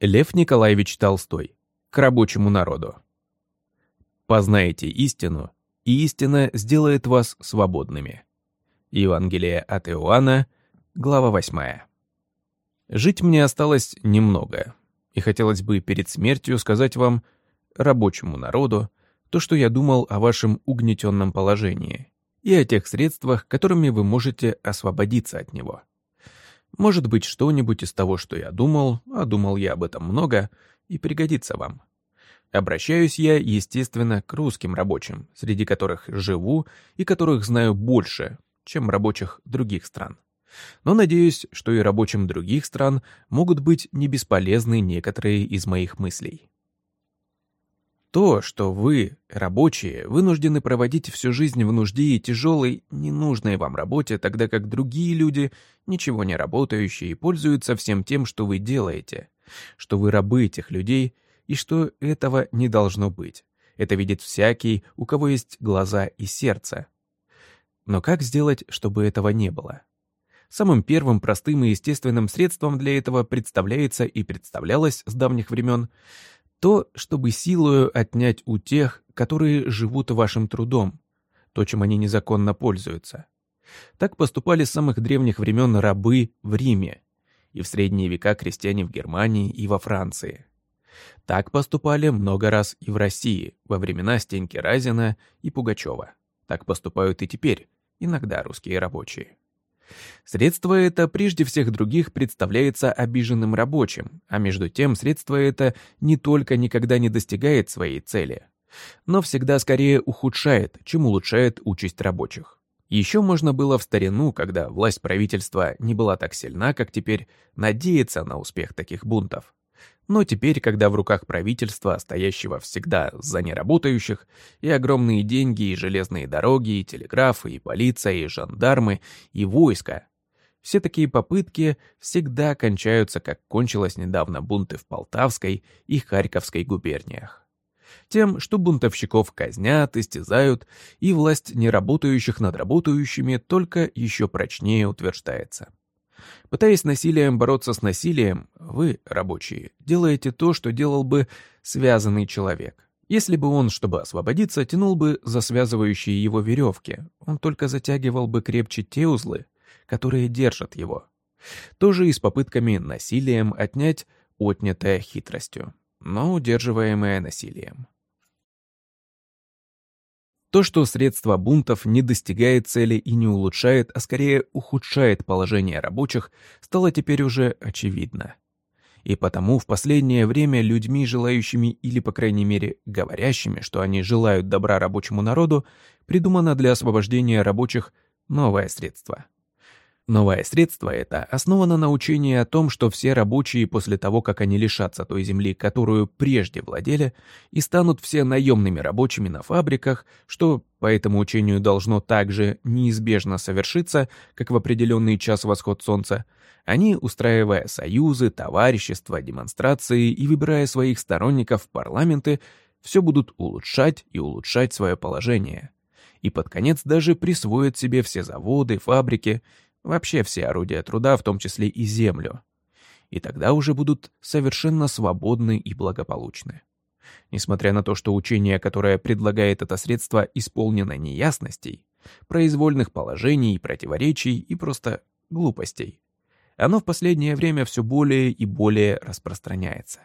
Лев Николаевич Толстой. К рабочему народу. Познайте истину, и истина сделает вас свободными. Евангелие от Иоанна, глава 8. Жить мне осталось немного, и хотелось бы перед смертью сказать вам, рабочему народу, то, что я думал о вашем угнетенном положении и о тех средствах, которыми вы можете освободиться от него. Может быть, что-нибудь из того, что я думал, а думал я об этом много, и пригодится вам. Обращаюсь я, естественно, к русским рабочим, среди которых живу и которых знаю больше, чем рабочих других стран. Но надеюсь, что и рабочим других стран могут быть не бесполезны некоторые из моих мыслей. То, что вы, рабочие, вынуждены проводить всю жизнь в нужде и тяжелой, ненужной вам работе, тогда как другие люди, ничего не работающие, пользуются всем тем, что вы делаете, что вы рабы этих людей, и что этого не должно быть. Это видит всякий, у кого есть глаза и сердце. Но как сделать, чтобы этого не было? Самым первым простым и естественным средством для этого представляется и представлялось с давних времен то, чтобы силою отнять у тех, которые живут вашим трудом, то, чем они незаконно пользуются. Так поступали с самых древних времен рабы в Риме, и в средние века крестьяне в Германии и во Франции. Так поступали много раз и в России, во времена Стеньки Разина и Пугачева. Так поступают и теперь, иногда русские рабочие. Средство это прежде всех других представляется обиженным рабочим, а между тем средство это не только никогда не достигает своей цели, но всегда скорее ухудшает, чем улучшает участь рабочих. Еще можно было в старину, когда власть правительства не была так сильна, как теперь, надеяться на успех таких бунтов. Но теперь, когда в руках правительства, стоящего всегда за неработающих, и огромные деньги, и железные дороги, и телеграфы, и полиция, и жандармы, и войска, все такие попытки всегда кончаются, как кончилось недавно бунты в Полтавской и Харьковской губерниях. Тем, что бунтовщиков казнят, истязают, и власть неработающих над работающими только еще прочнее утверждается. Пытаясь насилием бороться с насилием, вы, рабочие, делаете то, что делал бы связанный человек. Если бы он, чтобы освободиться, тянул бы за связывающие его веревки, он только затягивал бы крепче те узлы, которые держат его. То же и с попытками насилием отнять отнятое хитростью, но удерживаемое насилием. То, что средство бунтов не достигает цели и не улучшает, а скорее ухудшает положение рабочих, стало теперь уже очевидно. И потому в последнее время людьми, желающими или, по крайней мере, говорящими, что они желают добра рабочему народу, придумано для освобождения рабочих новое средство — Новое средство это основано на учении о том, что все рабочие после того, как они лишатся той земли, которую прежде владели, и станут все наемными рабочими на фабриках, что по этому учению должно также неизбежно совершиться, как в определенный час восход солнца, они, устраивая союзы, товарищества, демонстрации и выбирая своих сторонников в парламенты, все будут улучшать и улучшать свое положение. И под конец даже присвоят себе все заводы, фабрики, Вообще все орудия труда, в том числе и землю. И тогда уже будут совершенно свободны и благополучны. Несмотря на то, что учение, которое предлагает это средство, исполнено неясностей, произвольных положений противоречий и просто глупостей, оно в последнее время все более и более распространяется.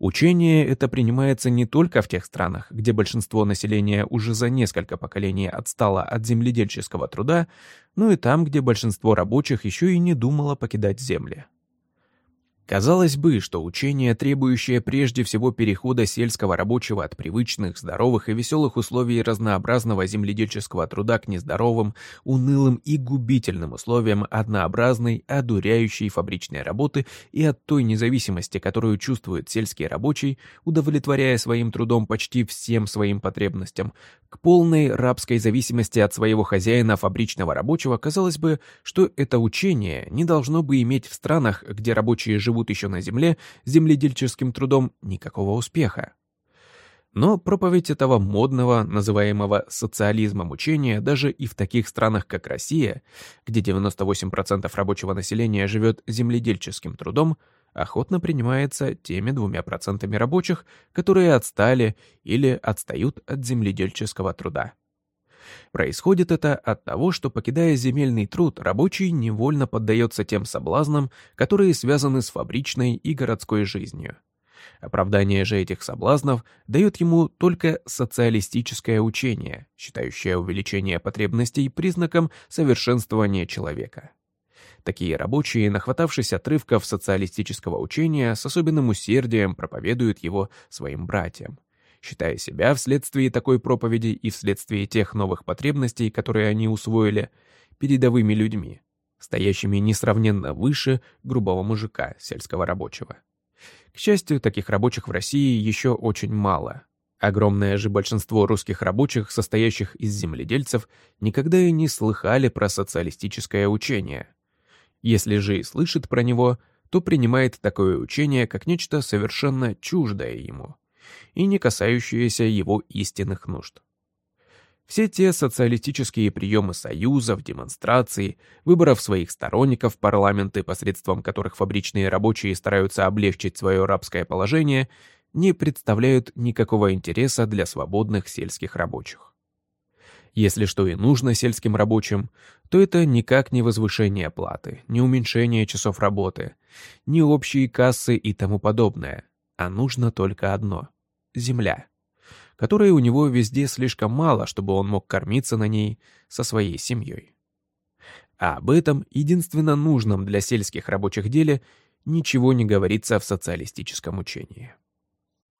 Учение это принимается не только в тех странах, где большинство населения уже за несколько поколений отстало от земледельческого труда, но и там, где большинство рабочих еще и не думало покидать земли. Казалось бы, что учение, требующее прежде всего перехода сельского рабочего от привычных, здоровых и веселых условий разнообразного земледельческого труда к нездоровым, унылым и губительным условиям однообразной, одуряющей фабричной работы и от той независимости, которую чувствует сельский рабочий, удовлетворяя своим трудом почти всем своим потребностям, к полной рабской зависимости от своего хозяина фабричного рабочего, казалось бы, что это учение не должно бы иметь в странах, где рабочие живут живут еще на земле, земледельческим трудом никакого успеха. Но проповедь этого модного, называемого социализмом учения даже и в таких странах, как Россия, где 98% рабочего населения живет земледельческим трудом, охотно принимается теми двумя процентами рабочих, которые отстали или отстают от земледельческого труда. Происходит это от того, что, покидая земельный труд, рабочий невольно поддается тем соблазнам, которые связаны с фабричной и городской жизнью. Оправдание же этих соблазнов дает ему только социалистическое учение, считающее увеличение потребностей признаком совершенствования человека. Такие рабочие, нахватавшись отрывков социалистического учения, с особенным усердием проповедуют его своим братьям, считая себя вследствие такой проповеди и вследствие тех новых потребностей, которые они усвоили, передовыми людьми, стоящими несравненно выше грубого мужика, сельского рабочего. К счастью, таких рабочих в России еще очень мало. Огромное же большинство русских рабочих, состоящих из земледельцев, никогда и не слыхали про социалистическое учение. Если же и слышит про него, то принимает такое учение как нечто совершенно чуждое ему и не касающееся его истинных нужд. Все те социалистические приемы союзов, демонстраций, выборов своих сторонников в парламенты, посредством которых фабричные рабочие стараются облегчить свое рабское положение, не представляют никакого интереса для свободных сельских рабочих. Если что и нужно сельским рабочим, то это никак не возвышение платы, не уменьшение часов работы, не общие кассы и тому подобное, а нужно только одно — земля которой у него везде слишком мало, чтобы он мог кормиться на ней со своей семьей. А об этом, единственно нужном для сельских рабочих деле, ничего не говорится в социалистическом учении.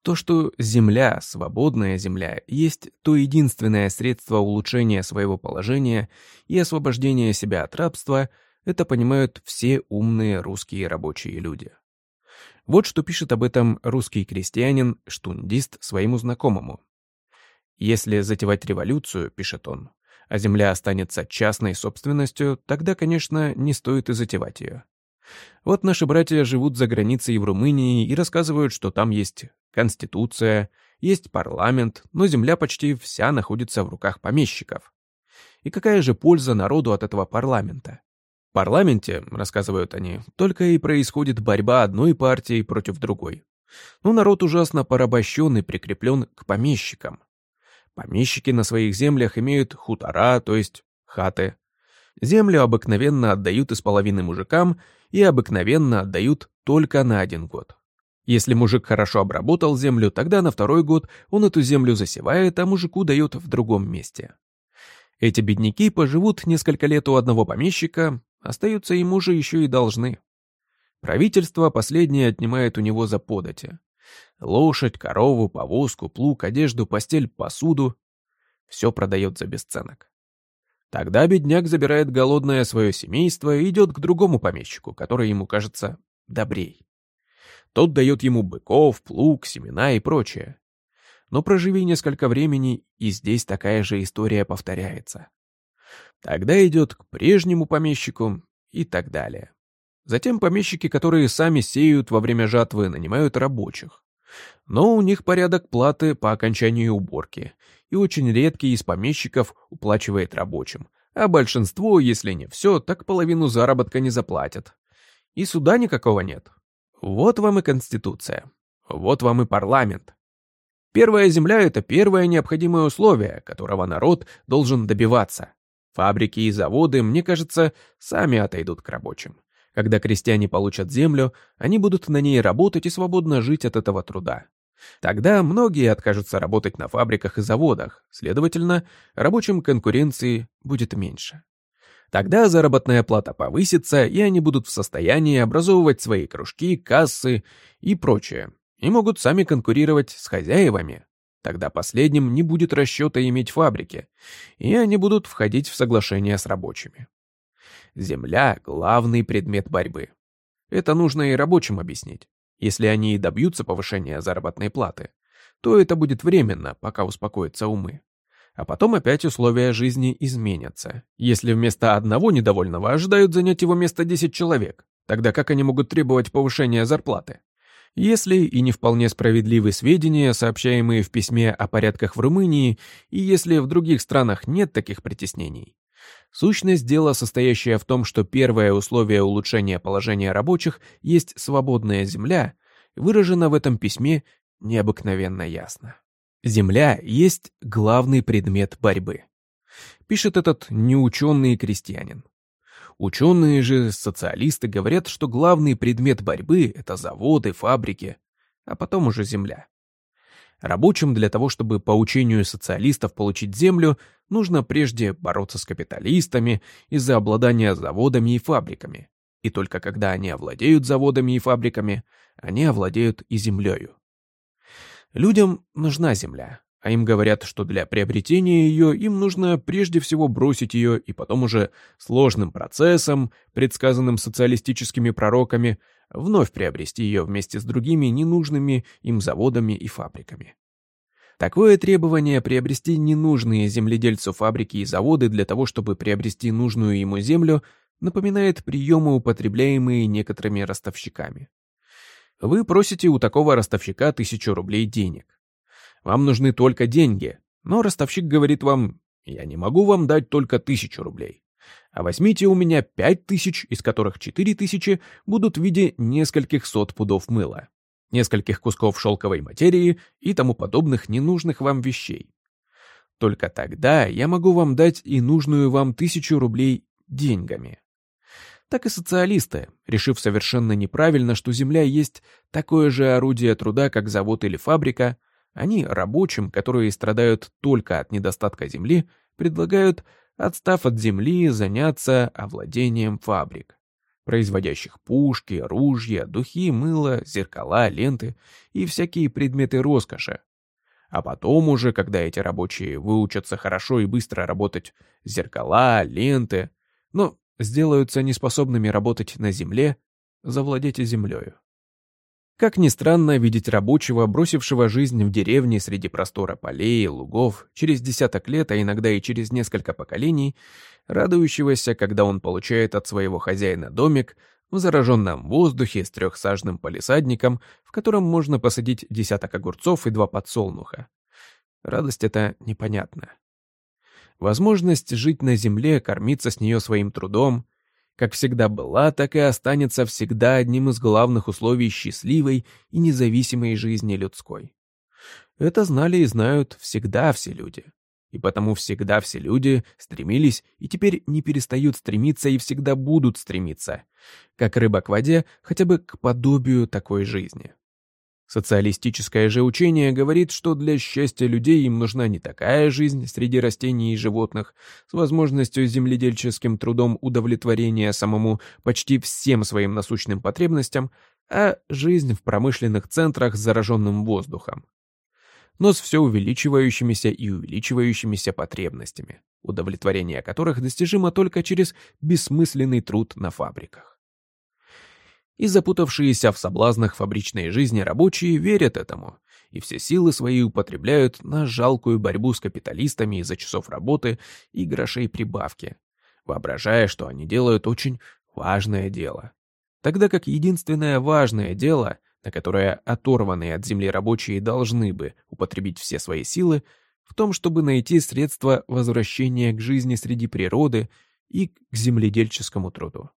То, что земля, свободная земля, есть то единственное средство улучшения своего положения и освобождения себя от рабства, это понимают все умные русские рабочие люди. Вот что пишет об этом русский крестьянин, штундист своему знакомому. Если затевать революцию, пишет он, а земля останется частной собственностью, тогда, конечно, не стоит и затевать ее. Вот наши братья живут за границей в Румынии и рассказывают, что там есть конституция, есть парламент, но земля почти вся находится в руках помещиков. И какая же польза народу от этого парламента? В парламенте, рассказывают они, только и происходит борьба одной партии против другой. Но народ ужасно порабощен и прикреплен к помещикам. Помещики на своих землях имеют хутора, то есть хаты. Землю обыкновенно отдают из половины мужикам и обыкновенно отдают только на один год. Если мужик хорошо обработал землю, тогда на второй год он эту землю засевает, а мужику дает в другом месте. Эти бедняки поживут несколько лет у одного помещика, остаются ему же еще и должны. Правительство последнее отнимает у него за подати. Лошадь, корову, повозку, плуг, одежду, постель, посуду. Все продает за бесценок. Тогда бедняк забирает голодное свое семейство и идет к другому помещику, который ему кажется добрей. Тот дает ему быков, плуг, семена и прочее. Но проживи несколько времени, и здесь такая же история повторяется. Тогда идет к прежнему помещику и так далее. Затем помещики, которые сами сеют во время жатвы, нанимают рабочих. Но у них порядок платы по окончании уборки, и очень редкий из помещиков уплачивает рабочим, а большинство, если не все, так половину заработка не заплатят. И суда никакого нет. Вот вам и Конституция. Вот вам и парламент. Первая земля — это первое необходимое условие, которого народ должен добиваться. Фабрики и заводы, мне кажется, сами отойдут к рабочим. Когда крестьяне получат землю, они будут на ней работать и свободно жить от этого труда. Тогда многие откажутся работать на фабриках и заводах, следовательно, рабочим конкуренции будет меньше. Тогда заработная плата повысится, и они будут в состоянии образовывать свои кружки, кассы и прочее, и могут сами конкурировать с хозяевами. Тогда последним не будет расчета иметь фабрики, и они будут входить в соглашение с рабочими. Земля — главный предмет борьбы. Это нужно и рабочим объяснить. Если они и добьются повышения заработной платы, то это будет временно, пока успокоятся умы. А потом опять условия жизни изменятся. Если вместо одного недовольного ожидают занять его место 10 человек, тогда как они могут требовать повышения зарплаты? Если и не вполне справедливы сведения, сообщаемые в письме о порядках в Румынии, и если в других странах нет таких притеснений, Сущность дела, состоящая в том, что первое условие улучшения положения рабочих есть свободная земля, выражена в этом письме необыкновенно ясно. Земля есть главный предмет борьбы. Пишет этот неученый крестьянин. Ученые же, социалисты говорят, что главный предмет борьбы — это заводы, фабрики, а потом уже земля. Рабочим для того, чтобы по учению социалистов получить землю, нужно прежде бороться с капиталистами из-за обладания заводами и фабриками. И только когда они овладеют заводами и фабриками, они овладеют и землею. Людям нужна земля, а им говорят, что для приобретения ее им нужно прежде всего бросить ее и потом уже сложным процессом, предсказанным социалистическими пророками, вновь приобрести ее вместе с другими ненужными им заводами и фабриками. Такое требование приобрести ненужные земледельцу фабрики и заводы для того, чтобы приобрести нужную ему землю, напоминает приемы, употребляемые некоторыми ростовщиками. Вы просите у такого ростовщика тысячу рублей денег. Вам нужны только деньги, но ростовщик говорит вам, я не могу вам дать только тысячу рублей а возьмите у меня пять тысяч, из которых четыре тысячи будут в виде нескольких сот пудов мыла, нескольких кусков шелковой материи и тому подобных ненужных вам вещей. Только тогда я могу вам дать и нужную вам тысячу рублей деньгами. Так и социалисты, решив совершенно неправильно, что земля есть такое же орудие труда, как завод или фабрика, они рабочим, которые страдают только от недостатка земли, предлагают отстав от земли, заняться овладением фабрик, производящих пушки, ружья, духи, мыло, зеркала, ленты и всякие предметы роскоши. А потом уже, когда эти рабочие выучатся хорошо и быстро работать зеркала, ленты, но сделаются неспособными работать на земле, завладеть землею. Как ни странно видеть рабочего, бросившего жизнь в деревне среди простора полей и лугов, через десяток лет, а иногда и через несколько поколений, радующегося, когда он получает от своего хозяина домик в зараженном воздухе с трехсажным полисадником, в котором можно посадить десяток огурцов и два подсолнуха. Радость эта непонятна. Возможность жить на земле, кормиться с нее своим трудом, как всегда была, так и останется всегда одним из главных условий счастливой и независимой жизни людской. Это знали и знают всегда все люди. И потому всегда все люди стремились и теперь не перестают стремиться и всегда будут стремиться, как рыба к воде, хотя бы к подобию такой жизни. Социалистическое же учение говорит, что для счастья людей им нужна не такая жизнь среди растений и животных с возможностью земледельческим трудом удовлетворения самому почти всем своим насущным потребностям, а жизнь в промышленных центрах с зараженным воздухом. Но с все увеличивающимися и увеличивающимися потребностями, удовлетворение которых достижимо только через бессмысленный труд на фабриках и запутавшиеся в соблазнах фабричной жизни рабочие верят этому, и все силы свои употребляют на жалкую борьбу с капиталистами из-за часов работы и грошей прибавки, воображая, что они делают очень важное дело. Тогда как единственное важное дело, на которое оторванные от земли рабочие должны бы употребить все свои силы, в том, чтобы найти средства возвращения к жизни среди природы и к земледельческому труду.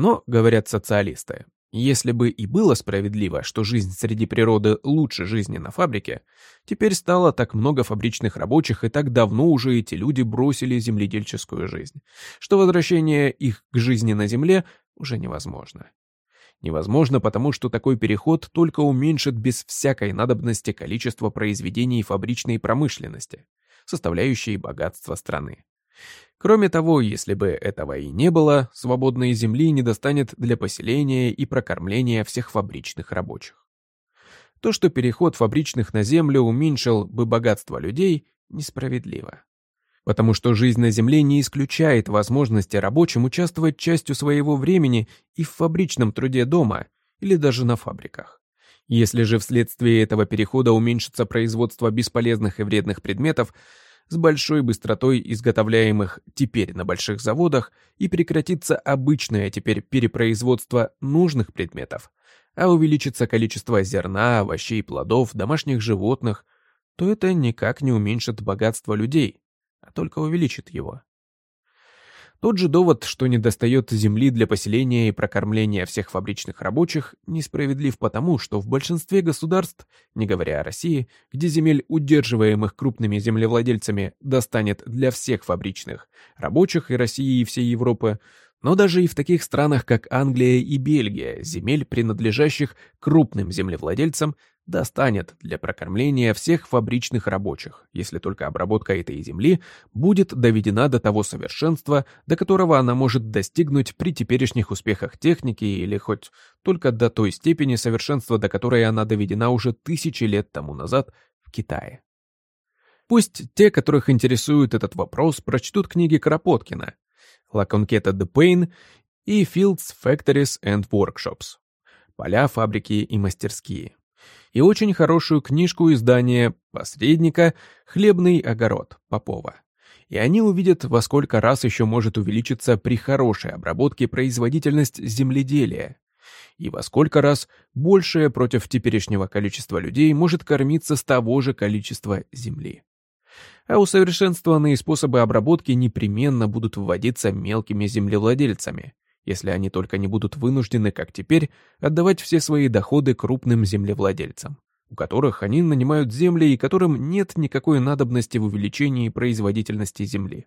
Но, говорят социалисты, если бы и было справедливо, что жизнь среди природы лучше жизни на фабрике, теперь стало так много фабричных рабочих, и так давно уже эти люди бросили земледельческую жизнь, что возвращение их к жизни на земле уже невозможно. Невозможно, потому что такой переход только уменьшит без всякой надобности количество произведений фабричной промышленности, составляющей богатство страны. Кроме того, если бы этого и не было, свободной земли не достанет для поселения и прокормления всех фабричных рабочих. То, что переход фабричных на землю уменьшил бы богатство людей, несправедливо. Потому что жизнь на земле не исключает возможности рабочим участвовать частью своего времени и в фабричном труде дома или даже на фабриках. Если же вследствие этого перехода уменьшится производство бесполезных и вредных предметов, с большой быстротой изготовляемых теперь на больших заводах и прекратится обычное теперь перепроизводство нужных предметов, а увеличится количество зерна, овощей, плодов, домашних животных, то это никак не уменьшит богатство людей, а только увеличит его. Тот же довод, что недостает земли для поселения и прокормления всех фабричных рабочих, несправедлив потому, что в большинстве государств, не говоря о России, где земель, удерживаемых крупными землевладельцами, достанет для всех фабричных рабочих и России и всей Европы, но даже и в таких странах, как Англия и Бельгия, земель, принадлежащих крупным землевладельцам, достанет для прокормления всех фабричных рабочих, если только обработка этой земли будет доведена до того совершенства, до которого она может достигнуть при теперешних успехах техники или хоть только до той степени совершенства, до которой она доведена уже тысячи лет тому назад в Китае. Пусть те, которых интересует этот вопрос, прочтут книги Кропоткина «La Conqueta de Pain» и «Fields, Factories and Workshops» «Поля, фабрики и мастерские» и очень хорошую книжку издания «Посредника. Хлебный огород» Попова. И они увидят, во сколько раз еще может увеличиться при хорошей обработке производительность земледелия, и во сколько раз большее против теперешнего количества людей может кормиться с того же количества земли. А усовершенствованные способы обработки непременно будут вводиться мелкими землевладельцами, если они только не будут вынуждены, как теперь, отдавать все свои доходы крупным землевладельцам, у которых они нанимают земли и которым нет никакой надобности в увеличении производительности земли,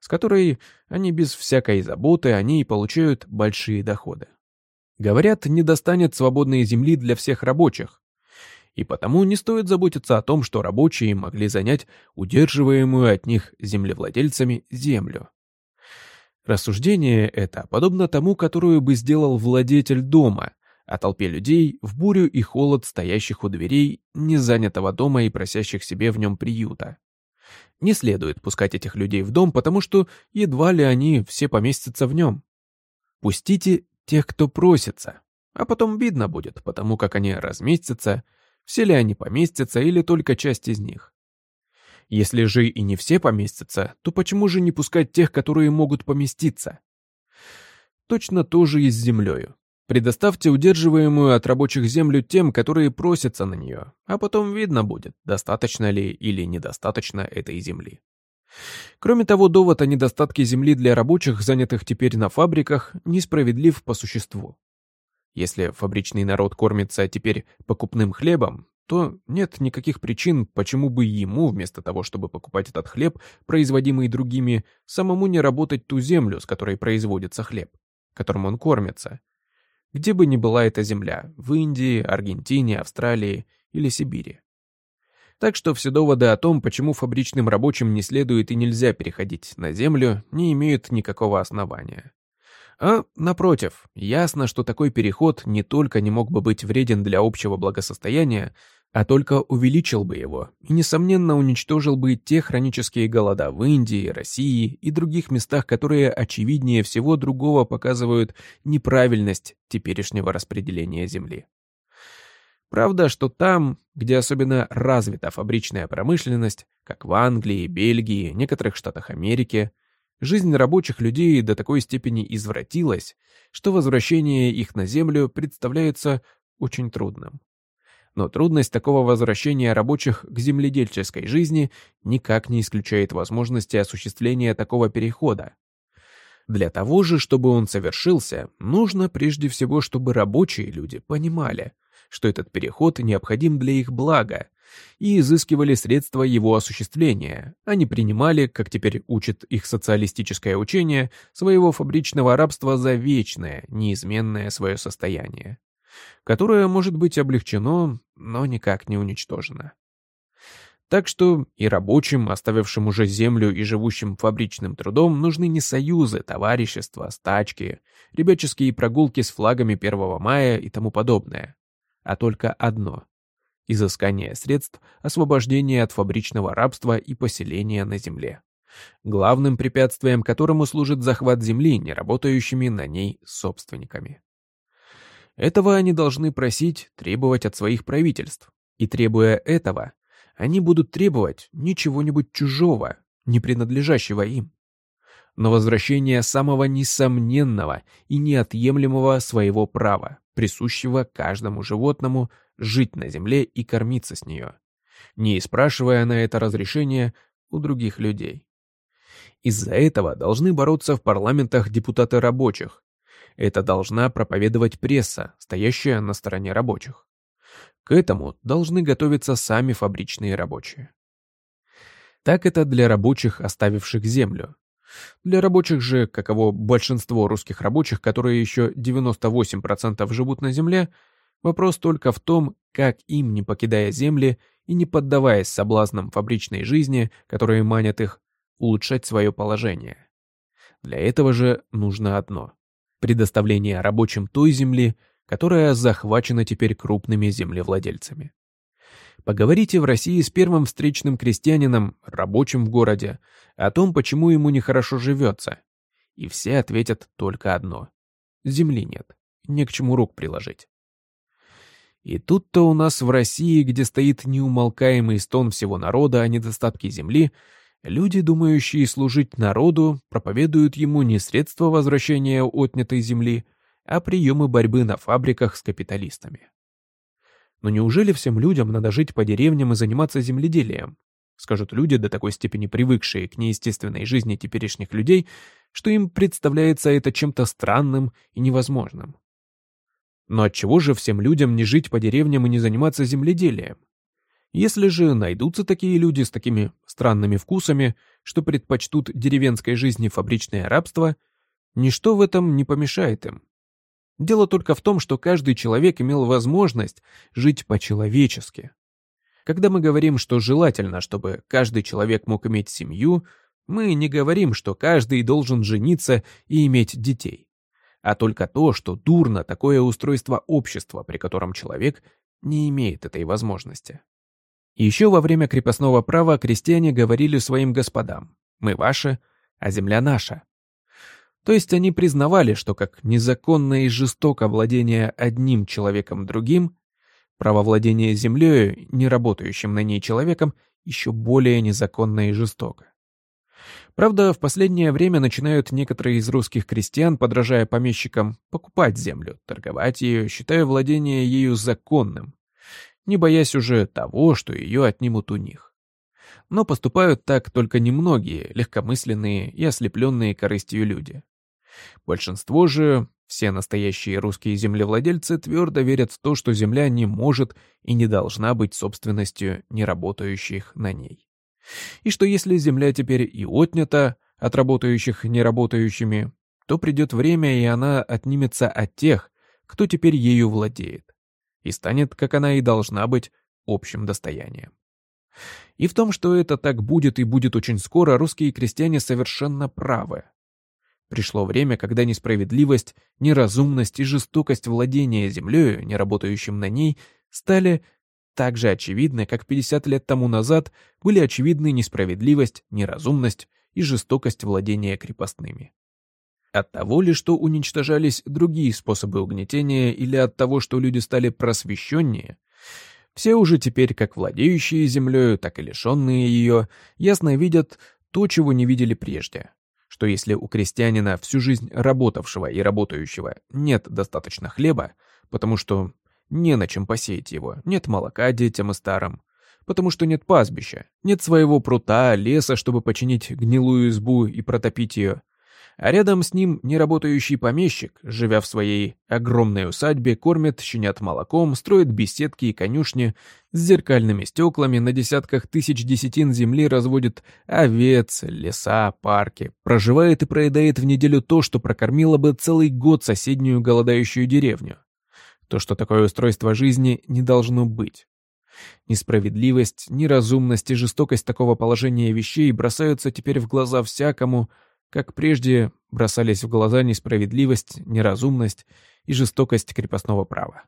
с которой они без всякой заботы они и получают большие доходы. Говорят, не достанет свободной земли для всех рабочих, и потому не стоит заботиться о том, что рабочие могли занять удерживаемую от них землевладельцами землю. Рассуждение это подобно тому, которое бы сделал владетель дома, о толпе людей в бурю и холод, стоящих у дверей незанятого дома и просящих себе в нем приюта. Не следует пускать этих людей в дом, потому что едва ли они все поместятся в нем. Пустите тех, кто просится, а потом видно будет, потому как они разместятся, все ли они поместятся или только часть из них. Если же и не все поместятся, то почему же не пускать тех, которые могут поместиться? Точно то же и с землею. Предоставьте удерживаемую от рабочих землю тем, которые просятся на нее, а потом видно будет, достаточно ли или недостаточно этой земли. Кроме того, довод о недостатке земли для рабочих, занятых теперь на фабриках, несправедлив по существу. Если фабричный народ кормится теперь покупным хлебом, то нет никаких причин, почему бы ему, вместо того, чтобы покупать этот хлеб, производимый другими, самому не работать ту землю, с которой производится хлеб, которым он кормится. Где бы ни была эта земля, в Индии, Аргентине, Австралии или Сибири. Так что все доводы о том, почему фабричным рабочим не следует и нельзя переходить на землю, не имеют никакого основания. А, напротив, ясно, что такой переход не только не мог бы быть вреден для общего благосостояния, а только увеличил бы его и, несомненно, уничтожил бы те хронические голода в Индии, России и других местах, которые очевиднее всего другого показывают неправильность теперешнего распределения земли. Правда, что там, где особенно развита фабричная промышленность, как в Англии, Бельгии, некоторых штатах Америки, жизнь рабочих людей до такой степени извратилась, что возвращение их на землю представляется очень трудным. Но трудность такого возвращения рабочих к земледельческой жизни никак не исключает возможности осуществления такого перехода. Для того же, чтобы он совершился, нужно прежде всего, чтобы рабочие люди понимали, что этот переход необходим для их блага, и изыскивали средства его осуществления, а не принимали, как теперь учит их социалистическое учение, своего фабричного рабства за вечное, неизменное свое состояние которое может быть облегчено, но никак не уничтожено. Так что и рабочим, оставившим уже землю и живущим фабричным трудом, нужны не союзы, товарищества, стачки, ребяческие прогулки с флагами 1 мая и тому подобное, а только одно — изыскание средств освобождения от фабричного рабства и поселения на земле, главным препятствием которому служит захват земли неработающими на ней собственниками. Этого они должны просить, требовать от своих правительств. И требуя этого, они будут требовать не чего-нибудь чужого, не принадлежащего им, но возвращение самого несомненного и неотъемлемого своего права, присущего каждому животному жить на земле и кормиться с нее, не спрашивая на это разрешение у других людей. Из-за этого должны бороться в парламентах депутаты рабочих. Это должна проповедовать пресса, стоящая на стороне рабочих. К этому должны готовиться сами фабричные рабочие. Так это для рабочих, оставивших землю. Для рабочих же, каково большинство русских рабочих, которые еще 98% живут на земле, вопрос только в том, как им, не покидая земли и не поддаваясь соблазнам фабричной жизни, которые манят их, улучшать свое положение. Для этого же нужно одно – предоставление рабочим той земли, которая захвачена теперь крупными землевладельцами. Поговорите в России с первым встречным крестьянином, рабочим в городе, о том, почему ему нехорошо живется. И все ответят только одно. Земли нет, не к чему рук приложить. И тут-то у нас в России, где стоит неумолкаемый стон всего народа о недостатке земли, люди, думающие служить народу, проповедуют ему не средства возвращения отнятой земли, а приемы борьбы на фабриках с капиталистами. Но неужели всем людям надо жить по деревням и заниматься земледелием? Скажут люди, до такой степени привыкшие к неестественной жизни теперешних людей, что им представляется это чем-то странным и невозможным. Но отчего же всем людям не жить по деревням и не заниматься земледелием? Если же найдутся такие люди с такими странными вкусами, что предпочтут деревенской жизни фабричное рабство, ничто в этом не помешает им. Дело только в том, что каждый человек имел возможность жить по-человечески. Когда мы говорим, что желательно, чтобы каждый человек мог иметь семью, мы не говорим, что каждый должен жениться и иметь детей, а только то, что дурно такое устройство общества, при котором человек не имеет этой возможности. Еще во время крепостного права крестьяне говорили своим господам «Мы ваши, а земля наша». То есть они признавали, что как незаконное и жестоко владение одним человеком другим, право владения землей, не работающим на ней человеком, еще более незаконно и жестоко. Правда, в последнее время начинают некоторые из русских крестьян, подражая помещикам, покупать землю, торговать ее, считая владение ею законным, не боясь уже того, что ее отнимут у них. Но поступают так только немногие, легкомысленные и ослепленные корыстью люди. Большинство же, все настоящие русские землевладельцы, твердо верят в то, что земля не может и не должна быть собственностью неработающих на ней. И что если земля теперь и отнята от работающих неработающими, то придет время, и она отнимется от тех, кто теперь ею владеет, и станет, как она и должна быть, общим достоянием. И в том, что это так будет и будет очень скоро, русские крестьяне совершенно правы. Пришло время, когда несправедливость, неразумность и жестокость владения землей, не работающим на ней, стали так же очевидны, как 50 лет тому назад были очевидны несправедливость, неразумность и жестокость владения крепостными. От того ли, что уничтожались другие способы угнетения, или от того, что люди стали просвещеннее, все уже теперь, как владеющие землей, так и лишенные ее, ясно видят то, чего не видели прежде. Что если у крестьянина, всю жизнь работавшего и работающего, нет достаточно хлеба, потому что не на чем посеять его, нет молока детям и старым, потому что нет пастбища, нет своего прута, леса, чтобы починить гнилую избу и протопить ее, а рядом с ним неработающий помещик, живя в своей огромной усадьбе, кормит щенят молоком, строит беседки и конюшни, с зеркальными стеклами на десятках тысяч десятин земли разводит овец, леса, парки, проживает и проедает в неделю то, что прокормило бы целый год соседнюю голодающую деревню. То, что такое устройство жизни не должно быть. Несправедливость, неразумность и жестокость такого положения вещей бросаются теперь в глаза всякому, как прежде бросались в глаза несправедливость, неразумность и жестокость крепостного права.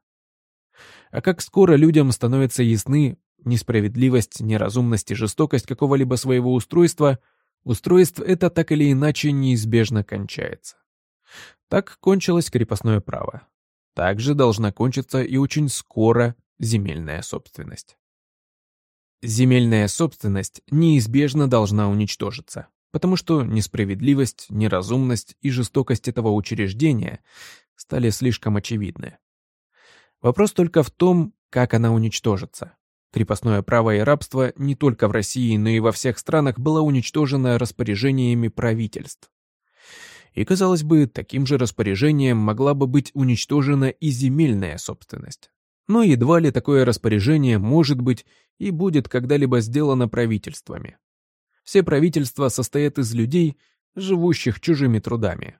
А как скоро людям становятся ясны несправедливость, неразумность и жестокость какого-либо своего устройства, устройство это так или иначе неизбежно кончается. Так кончилось крепостное право. Так же должна кончиться и очень скоро земельная собственность. Земельная собственность неизбежно должна уничтожиться потому что несправедливость, неразумность и жестокость этого учреждения стали слишком очевидны. Вопрос только в том, как она уничтожится. Крепостное право и рабство не только в России, но и во всех странах было уничтожено распоряжениями правительств. И, казалось бы, таким же распоряжением могла бы быть уничтожена и земельная собственность. Но едва ли такое распоряжение может быть и будет когда-либо сделано правительствами. Все правительства состоят из людей, живущих чужими трудами.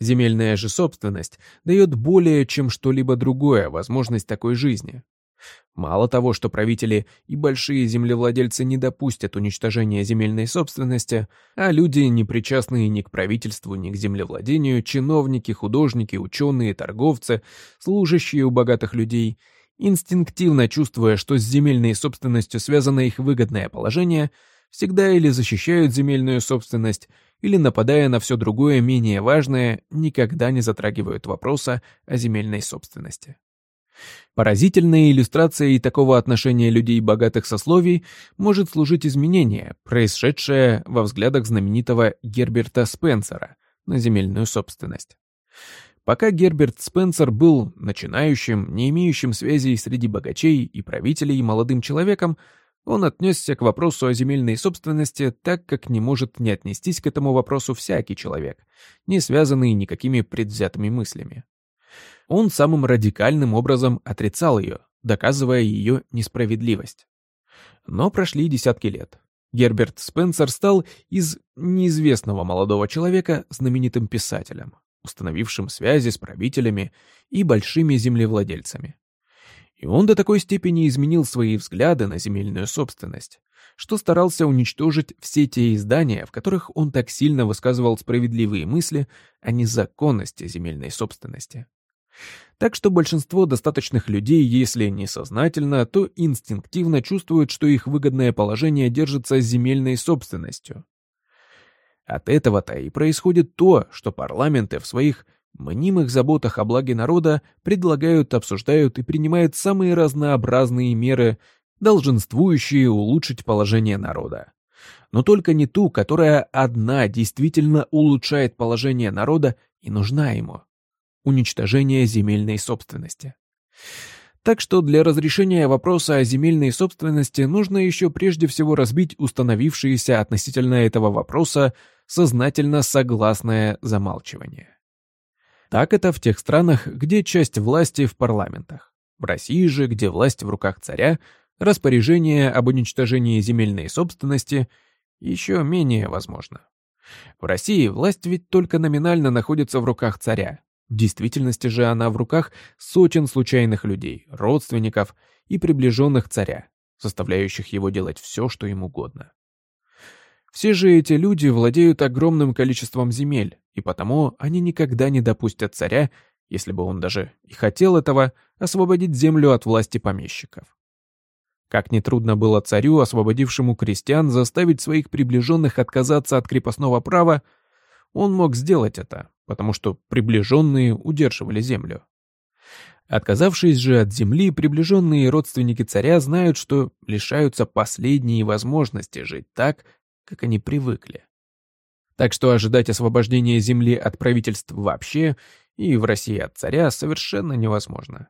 Земельная же собственность дает более чем что-либо другое возможность такой жизни. Мало того, что правители и большие землевладельцы не допустят уничтожения земельной собственности, а люди, не причастные ни к правительству, ни к землевладению, чиновники, художники, ученые, торговцы, служащие у богатых людей, инстинктивно чувствуя, что с земельной собственностью связано их выгодное положение, всегда или защищают земельную собственность, или, нападая на все другое менее важное, никогда не затрагивают вопроса о земельной собственности. Поразительной иллюстрацией такого отношения людей богатых сословий может служить изменение, происшедшее во взглядах знаменитого Герберта Спенсера на земельную собственность. Пока Герберт Спенсер был начинающим, не имеющим связей среди богачей и правителей молодым человеком, он отнесся к вопросу о земельной собственности так, как не может не отнестись к этому вопросу всякий человек, не связанный никакими предвзятыми мыслями. Он самым радикальным образом отрицал ее, доказывая ее несправедливость. Но прошли десятки лет. Герберт Спенсер стал из неизвестного молодого человека знаменитым писателем, установившим связи с правителями и большими землевладельцами. И он до такой степени изменил свои взгляды на земельную собственность, что старался уничтожить все те издания, в которых он так сильно высказывал справедливые мысли о незаконности земельной собственности. Так что большинство достаточных людей, если не сознательно, то инстинктивно чувствуют, что их выгодное положение держится земельной собственностью. От этого-то и происходит то, что парламенты в своих мнимых заботах о благе народа предлагают, обсуждают и принимают самые разнообразные меры, долженствующие улучшить положение народа. Но только не ту, которая одна действительно улучшает положение народа и нужна ему уничтожения земельной собственности. Так что для разрешения вопроса о земельной собственности нужно еще прежде всего разбить установившееся относительно этого вопроса сознательно согласное замалчивание. Так это в тех странах, где часть власти в парламентах. В России же, где власть в руках царя, распоряжение об уничтожении земельной собственности еще менее возможно. В России власть ведь только номинально находится в руках царя, в действительности же она в руках сотен случайных людей, родственников и приближенных царя, заставляющих его делать все, что им угодно. Все же эти люди владеют огромным количеством земель, и потому они никогда не допустят царя, если бы он даже и хотел этого, освободить землю от власти помещиков. Как нетрудно было царю, освободившему крестьян, заставить своих приближенных отказаться от крепостного права, он мог сделать это, потому что приближенные удерживали землю. Отказавшись же от земли, приближенные родственники царя знают, что лишаются последней возможности жить так, как они привыкли. Так что ожидать освобождения земли от правительств вообще и в России от царя совершенно невозможно.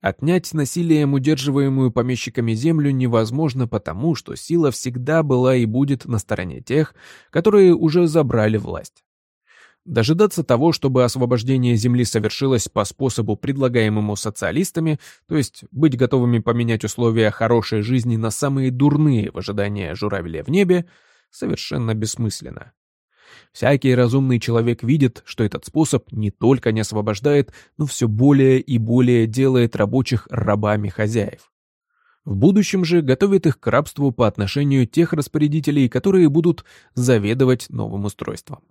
Отнять насилием удерживаемую помещиками землю невозможно потому, что сила всегда была и будет на стороне тех, которые уже забрали власть. Дожидаться того, чтобы освобождение земли совершилось по способу, предлагаемому социалистами, то есть быть готовыми поменять условия хорошей жизни на самые дурные в ожидании журавля в небе, совершенно бессмысленно. Всякий разумный человек видит, что этот способ не только не освобождает, но все более и более делает рабочих рабами хозяев. В будущем же готовит их к рабству по отношению тех распорядителей, которые будут заведовать новым устройством.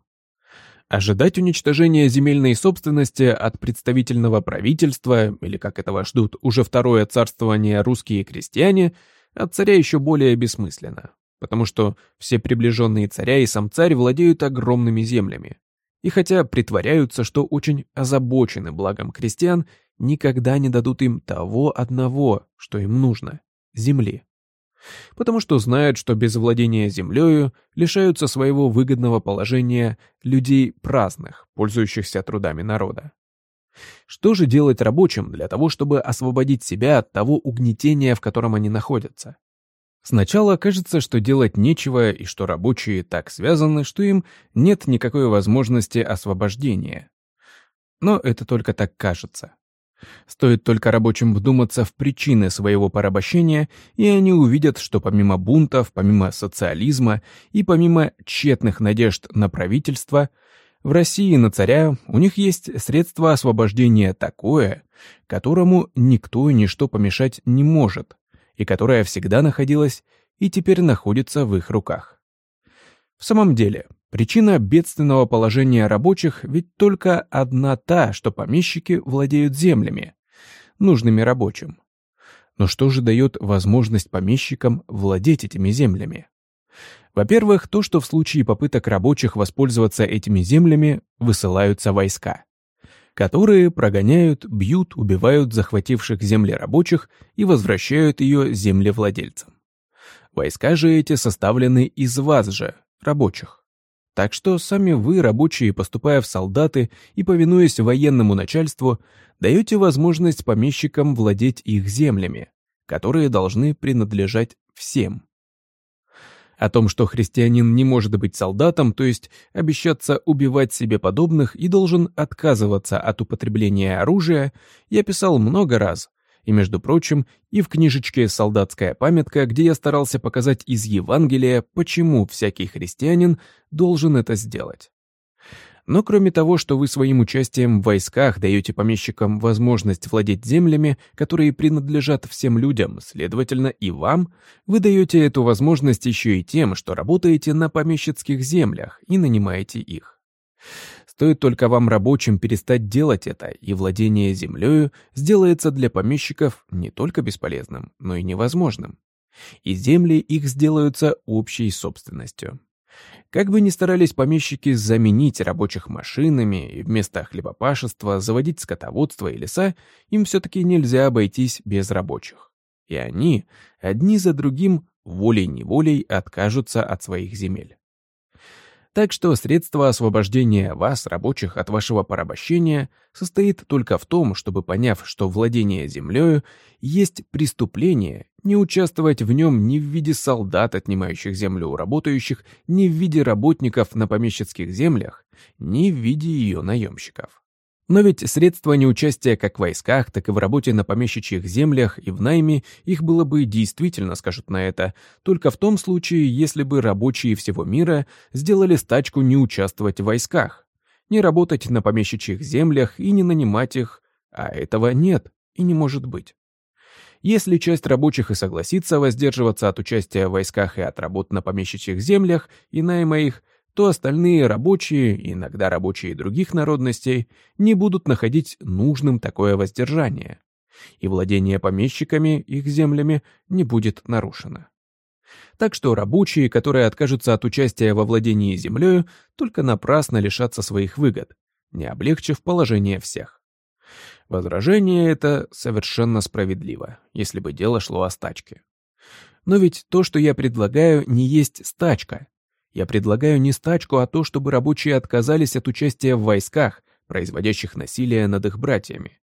Ожидать уничтожения земельной собственности от представительного правительства, или как этого ждут уже второе царствование русские крестьяне, от царя еще более бессмысленно потому что все приближенные царя и сам царь владеют огромными землями. И хотя притворяются, что очень озабочены благом крестьян, никогда не дадут им того одного, что им нужно — земли. Потому что знают, что без владения землею лишаются своего выгодного положения людей праздных, пользующихся трудами народа. Что же делать рабочим для того, чтобы освободить себя от того угнетения, в котором они находятся? Сначала кажется, что делать нечего и что рабочие так связаны, что им нет никакой возможности освобождения. Но это только так кажется. Стоит только рабочим вдуматься в причины своего порабощения, и они увидят, что помимо бунтов, помимо социализма и помимо тщетных надежд на правительство, в России на царя у них есть средство освобождения такое, которому никто и ничто помешать не может, и которое всегда находилось и теперь находится в их руках. В самом деле, причина бедственного положения рабочих ведь только одна та, что помещики владеют землями, нужными рабочим. Но что же дает возможность помещикам владеть этими землями? Во-первых, то, что в случае попыток рабочих воспользоваться этими землями, высылаются войска, которые прогоняют, бьют, убивают захвативших земли рабочих и возвращают ее землевладельцам. Войска же эти составлены из вас же, рабочих. Так что сами вы, рабочие, поступая в солдаты и повинуясь военному начальству, даете возможность помещикам владеть их землями, которые должны принадлежать всем. О том, что христианин не может быть солдатом, то есть обещаться убивать себе подобных и должен отказываться от употребления оружия, я писал много раз, и, между прочим, и в книжечке «Солдатская памятка», где я старался показать из Евангелия, почему всякий христианин должен это сделать. Но кроме того, что вы своим участием в войсках даете помещикам возможность владеть землями, которые принадлежат всем людям, следовательно, и вам, вы даете эту возможность еще и тем, что работаете на помещицких землях и нанимаете их. Стоит только вам рабочим перестать делать это, и владение землею сделается для помещиков не только бесполезным, но и невозможным. И земли их сделаются общей собственностью. Как бы ни старались помещики заменить рабочих машинами и вместо хлебопашества заводить скотоводство и леса, им все-таки нельзя обойтись без рабочих. И они, одни за другим, волей-неволей откажутся от своих земель. Так что средство освобождения вас, рабочих, от вашего порабощения состоит только в том, чтобы, поняв, что владение землею есть преступление, не участвовать в нем ни в виде солдат, отнимающих землю у работающих, ни в виде работников на помещицких землях, ни в виде ее наемщиков. Но ведь средства неучастия как в войсках, так и в работе на помещичьих землях и в найме их было бы действительно, скажут на это, только в том случае, если бы рабочие всего мира сделали стачку не участвовать в войсках, не работать на помещичьих землях и не нанимать их, а этого нет и не может быть. Если часть рабочих и согласится воздерживаться от участия в войсках и от работ на помещичьих землях и найма их, то остальные рабочие, иногда рабочие других народностей, не будут находить нужным такое воздержание, и владение помещиками их землями не будет нарушено. Так что рабочие, которые откажутся от участия во владении землею, только напрасно лишатся своих выгод, не облегчив положение всех. Возражение это совершенно справедливо, если бы дело шло о стачке. Но ведь то, что я предлагаю, не есть стачка, я предлагаю не стачку, а то, чтобы рабочие отказались от участия в войсках, производящих насилие над их братьями,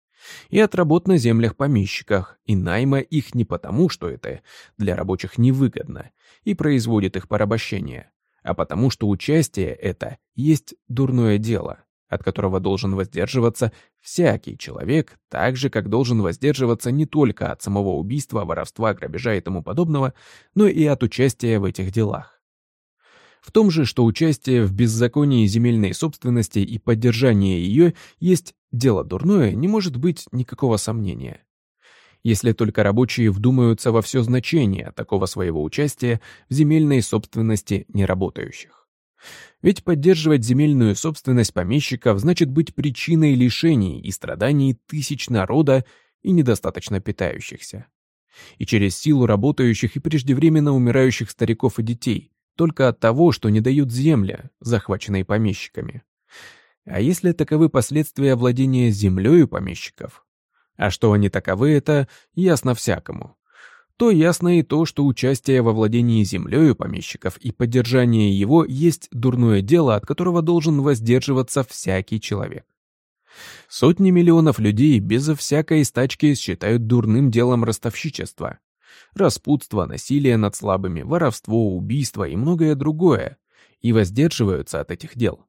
и от работ на землях помещиках, и найма их не потому, что это для рабочих невыгодно и производит их порабощение, а потому что участие это есть дурное дело, от которого должен воздерживаться всякий человек, так же, как должен воздерживаться не только от самого убийства, воровства, грабежа и тому подобного, но и от участия в этих делах. В том же, что участие в беззаконии земельной собственности и поддержание ее есть дело дурное, не может быть никакого сомнения. Если только рабочие вдумаются во все значение такого своего участия в земельной собственности неработающих. Ведь поддерживать земельную собственность помещиков значит быть причиной лишений и страданий тысяч народа и недостаточно питающихся. И через силу работающих и преждевременно умирающих стариков и детей, только от того, что не дают земля, захваченной помещиками. А если таковы последствия владения землей у помещиков? А что они таковы, это ясно всякому. То ясно и то, что участие во владении землей у помещиков и поддержание его есть дурное дело, от которого должен воздерживаться всякий человек. Сотни миллионов людей безо всякой стачки считают дурным делом ростовщичество. Распутство, насилие над слабыми, воровство, убийство и многое другое, и воздерживаются от этих дел.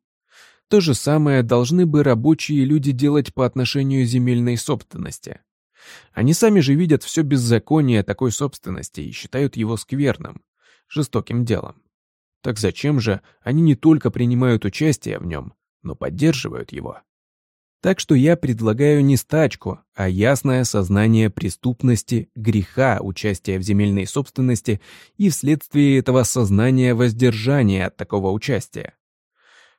То же самое должны бы рабочие люди делать по отношению земельной собственности. Они сами же видят все беззаконие такой собственности и считают его скверным, жестоким делом. Так зачем же они не только принимают участие в нем, но поддерживают его? Так что я предлагаю не стачку, а ясное сознание преступности, греха участия в земельной собственности и вследствие этого сознания воздержания от такого участия.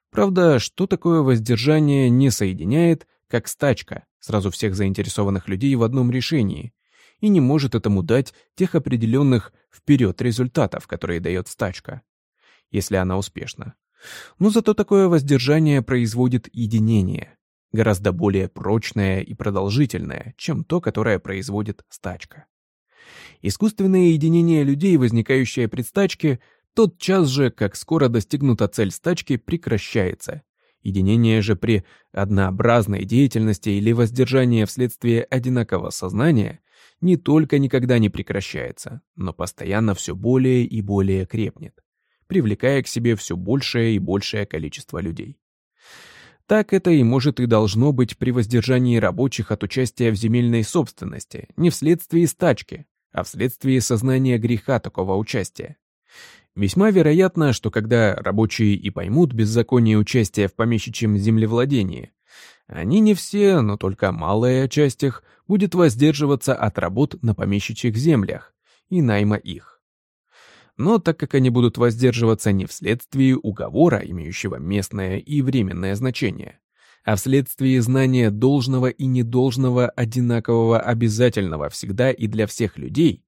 Правда, что такое воздержание не соединяет, как стачка, сразу всех заинтересованных людей в одном решении, и не может этому дать тех определенных вперед результатов, которые дает стачка, если она успешна. Но зато такое воздержание производит единение, гораздо более прочное и продолжительное, чем то, которое производит стачка. Искусственное единение людей, возникающее при стачке, тот час же, как скоро достигнута цель стачки, прекращается. Единение же при однообразной деятельности или воздержании вследствие одинакового сознания не только никогда не прекращается, но постоянно все более и более крепнет, привлекая к себе все большее и большее количество людей. Так это и может и должно быть при воздержании рабочих от участия в земельной собственности, не вследствие стачки, а вследствие сознания греха такого участия. Весьма вероятно, что когда рабочие и поймут беззаконие участия в помещичьем землевладении, они не все, но только малая часть их будет воздерживаться от работ на помещичьих землях и найма их. Но так как они будут воздерживаться не вследствие уговора, имеющего местное и временное значение, а вследствие знания должного и недолжного одинакового обязательного всегда и для всех людей,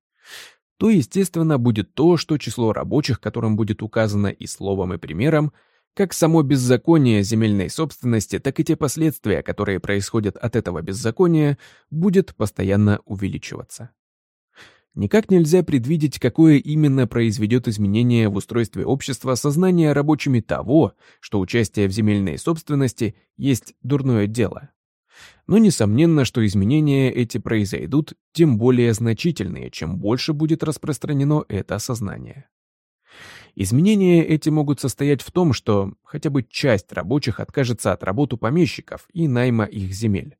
то, естественно, будет то, что число рабочих, которым будет указано и словом, и примером, как само беззаконие земельной собственности, так и те последствия, которые происходят от этого беззакония, будет постоянно увеличиваться. Никак нельзя предвидеть, какое именно произведет изменение в устройстве общества сознание рабочими того, что участие в земельной собственности есть дурное дело. Но несомненно, что изменения эти произойдут тем более значительные, чем больше будет распространено это осознание. Изменения эти могут состоять в том, что хотя бы часть рабочих откажется от работы помещиков и найма их земель.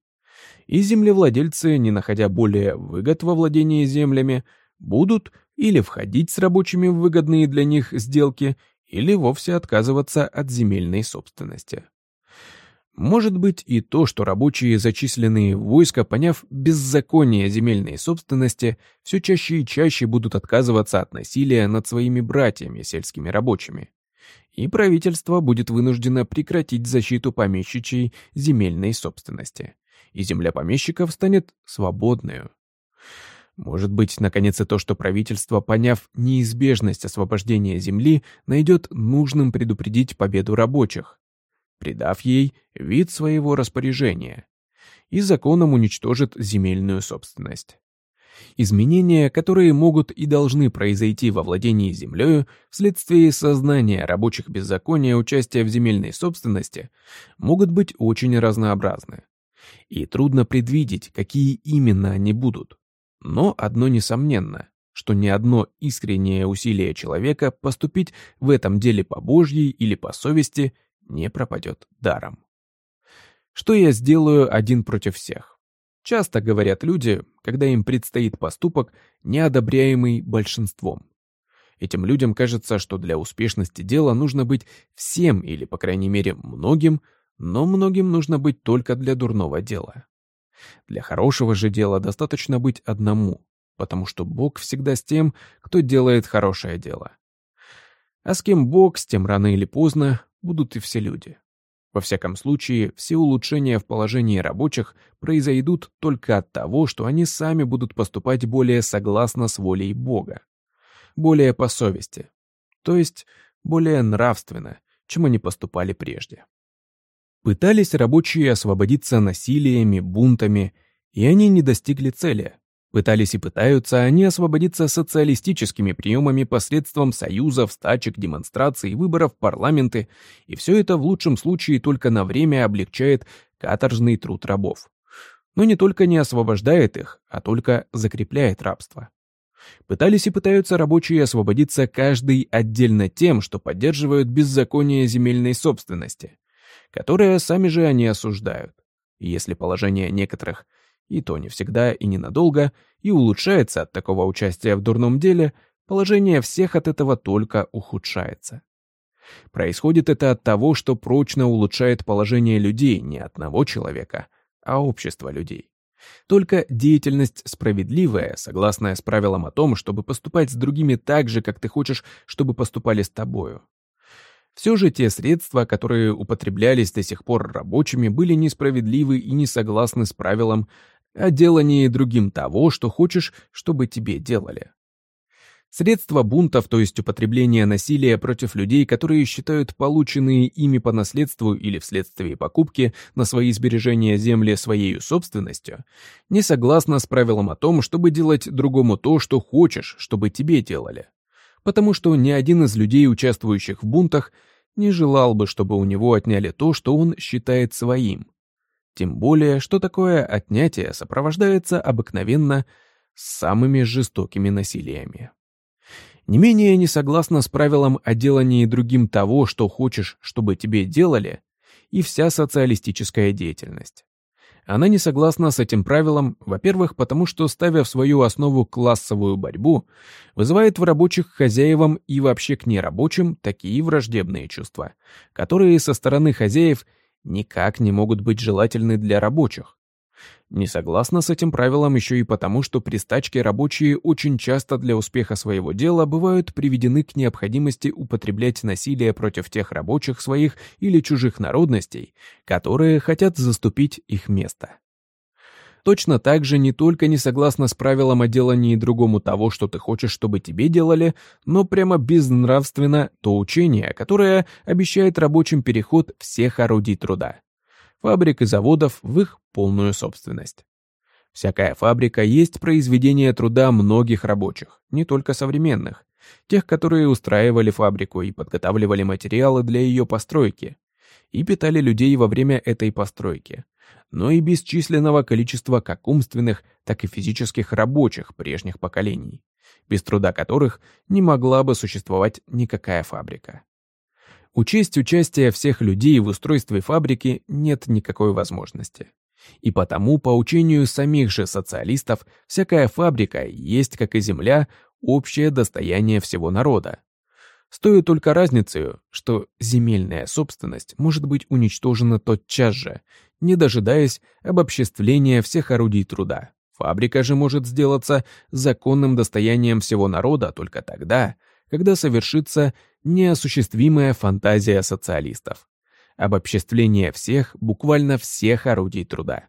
И землевладельцы, не находя более выгод во владении землями, будут или входить с рабочими в выгодные для них сделки, или вовсе отказываться от земельной собственности. Может быть и то, что рабочие, зачисленные в войско, поняв беззаконие земельной собственности, все чаще и чаще будут отказываться от насилия над своими братьями, сельскими рабочими. И правительство будет вынуждено прекратить защиту помещичьей земельной собственности. И земля помещиков станет свободной. Может быть, наконец, и то, что правительство, поняв неизбежность освобождения земли, найдет нужным предупредить победу рабочих, придав ей вид своего распоряжения, и законом уничтожит земельную собственность. Изменения, которые могут и должны произойти во владении землею вследствие сознания рабочих беззакония участия в земельной собственности, могут быть очень разнообразны. И трудно предвидеть, какие именно они будут. Но одно несомненно, что ни одно искреннее усилие человека поступить в этом деле по Божьей или по совести не пропадет даром. Что я сделаю один против всех? Часто говорят люди, когда им предстоит поступок, неодобряемый большинством. Этим людям кажется, что для успешности дела нужно быть всем или, по крайней мере, многим, но многим нужно быть только для дурного дела. Для хорошего же дела достаточно быть одному, потому что Бог всегда с тем, кто делает хорошее дело. А с кем Бог, с тем рано или поздно будут и все люди. Во всяком случае, все улучшения в положении рабочих произойдут только от того, что они сами будут поступать более согласно с волей Бога, более по совести, то есть более нравственно, чем они поступали прежде. Пытались рабочие освободиться насилиями, бунтами, и они не достигли цели, Пытались и пытаются они освободиться социалистическими приемами посредством союзов, стачек, демонстраций, выборов парламенты, и все это в лучшем случае только на время облегчает каторжный труд рабов. Но не только не освобождает их, а только закрепляет рабство. Пытались и пытаются рабочие освободиться каждый отдельно тем, что поддерживают беззаконие земельной собственности, которое сами же они осуждают. И если положение некоторых – и то не всегда и ненадолго, и улучшается от такого участия в дурном деле, положение всех от этого только ухудшается. Происходит это от того, что прочно улучшает положение людей не одного человека, а общества людей. Только деятельность справедливая, согласная с правилом о том, чтобы поступать с другими так же, как ты хочешь, чтобы поступали с тобою. Все же те средства, которые употреблялись до сих пор рабочими, были несправедливы и не согласны с правилом о делании другим того, что хочешь, чтобы тебе делали. Средства бунтов, то есть употребление насилия против людей, которые считают полученные ими по наследству или вследствие покупки на свои сбережения земли своей собственностью, не согласно с правилом о том, чтобы делать другому то, что хочешь, чтобы тебе делали. Потому что ни один из людей, участвующих в бунтах, не желал бы, чтобы у него отняли то, что он считает своим. Тем более, что такое отнятие сопровождается обыкновенно самыми жестокими насилиями. Не менее не согласна с правилом о делании другим того, что хочешь, чтобы тебе делали, и вся социалистическая деятельность. Она не согласна с этим правилом, во-первых, потому что, ставя в свою основу классовую борьбу, вызывает в рабочих хозяевам и вообще к нерабочим такие враждебные чувства, которые со стороны хозяев – никак не могут быть желательны для рабочих. Не согласна с этим правилом еще и потому, что при стачке рабочие очень часто для успеха своего дела бывают приведены к необходимости употреблять насилие против тех рабочих своих или чужих народностей, которые хотят заступить их место. Точно так же не только не согласна с правилом о делании другому того, что ты хочешь, чтобы тебе делали, но прямо безнравственно то учение, которое обещает рабочим переход всех орудий труда. Фабрик и заводов в их полную собственность. Всякая фабрика есть произведение труда многих рабочих, не только современных, тех, которые устраивали фабрику и подготавливали материалы для ее постройки, и питали людей во время этой постройки, но и бесчисленного количества как умственных, так и физических рабочих прежних поколений, без труда которых не могла бы существовать никакая фабрика. Учесть участие всех людей в устройстве фабрики нет никакой возможности. И потому, по учению самих же социалистов, всякая фабрика есть, как и земля, общее достояние всего народа, Стоит только разницей, что земельная собственность может быть уничтожена тотчас же, не дожидаясь обобществления всех орудий труда. Фабрика же может сделаться законным достоянием всего народа только тогда, когда совершится неосуществимая фантазия социалистов. Обобществление всех, буквально всех орудий труда.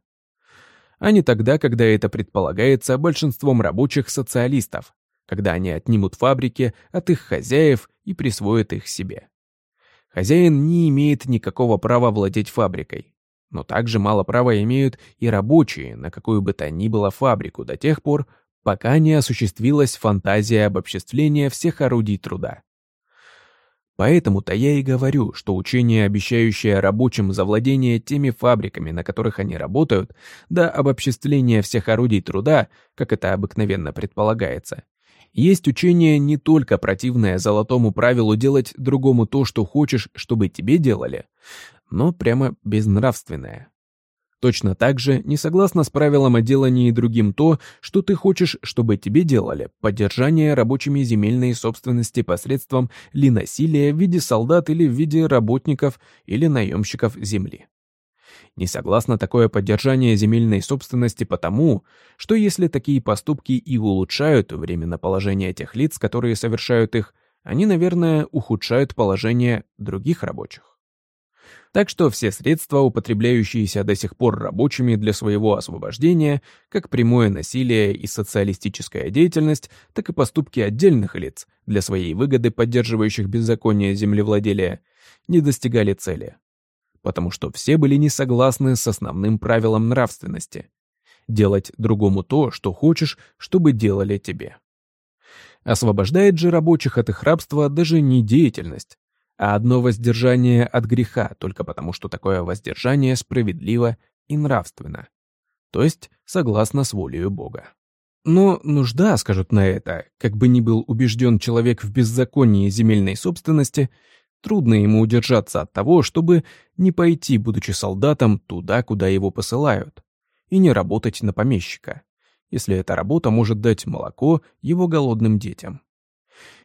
А не тогда, когда это предполагается большинством рабочих социалистов, когда они отнимут фабрики от их хозяев и присвоят их себе. Хозяин не имеет никакого права владеть фабрикой, но также мало права имеют и рабочие на какую бы то ни было фабрику до тех пор, пока не осуществилась фантазия обобществления всех орудий труда. Поэтому-то я и говорю, что учение, обещающее рабочим завладение теми фабриками, на которых они работают, до обобществления всех орудий труда, как это обыкновенно предполагается, есть учение не только противное золотому правилу делать другому то, что хочешь, чтобы тебе делали, но прямо безнравственное. Точно так же не согласно с правилом о делании другим то, что ты хочешь, чтобы тебе делали, поддержание рабочими земельной собственности посредством ли насилия в виде солдат или в виде работников или наемщиков земли. Не согласно такое поддержание земельной собственности потому, что если такие поступки и улучшают временно положение тех лиц, которые совершают их, они, наверное, ухудшают положение других рабочих. Так что все средства, употребляющиеся до сих пор рабочими для своего освобождения, как прямое насилие и социалистическая деятельность, так и поступки отдельных лиц для своей выгоды, поддерживающих беззаконие землевладелия, не достигали цели потому что все были не согласны с основным правилом нравственности. делать другому то, что хочешь, чтобы делали тебе. Освобождает же рабочих от их рабства даже не деятельность, а одно воздержание от греха, только потому что такое воздержание справедливо и нравственно, то есть согласно с волей Бога. Но нужда, скажут на это, как бы ни был убежден человек в беззаконии земельной собственности, трудно ему удержаться от того, чтобы не пойти, будучи солдатом, туда, куда его посылают, и не работать на помещика, если эта работа может дать молоко его голодным детям.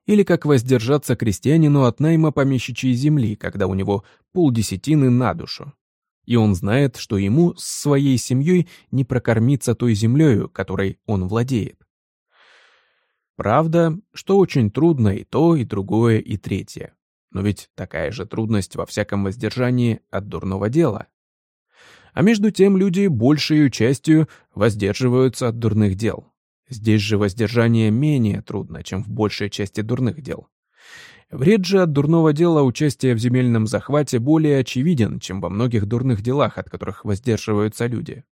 Или как воздержаться крестьянину от найма помещичьей земли, когда у него полдесятины на душу. И он знает, что ему с своей семьей не прокормиться той землею, которой он владеет. Правда, что очень трудно и то, и другое, и третье. Но ведь такая же трудность во всяком воздержании от дурного дела. А между тем люди большей частью воздерживаются от дурных дел. Здесь же воздержание менее трудно, чем в большей части дурных дел. Вред же от дурного дела участия в земельном захвате более очевиден, чем во многих дурных делах, от которых воздерживаются люди.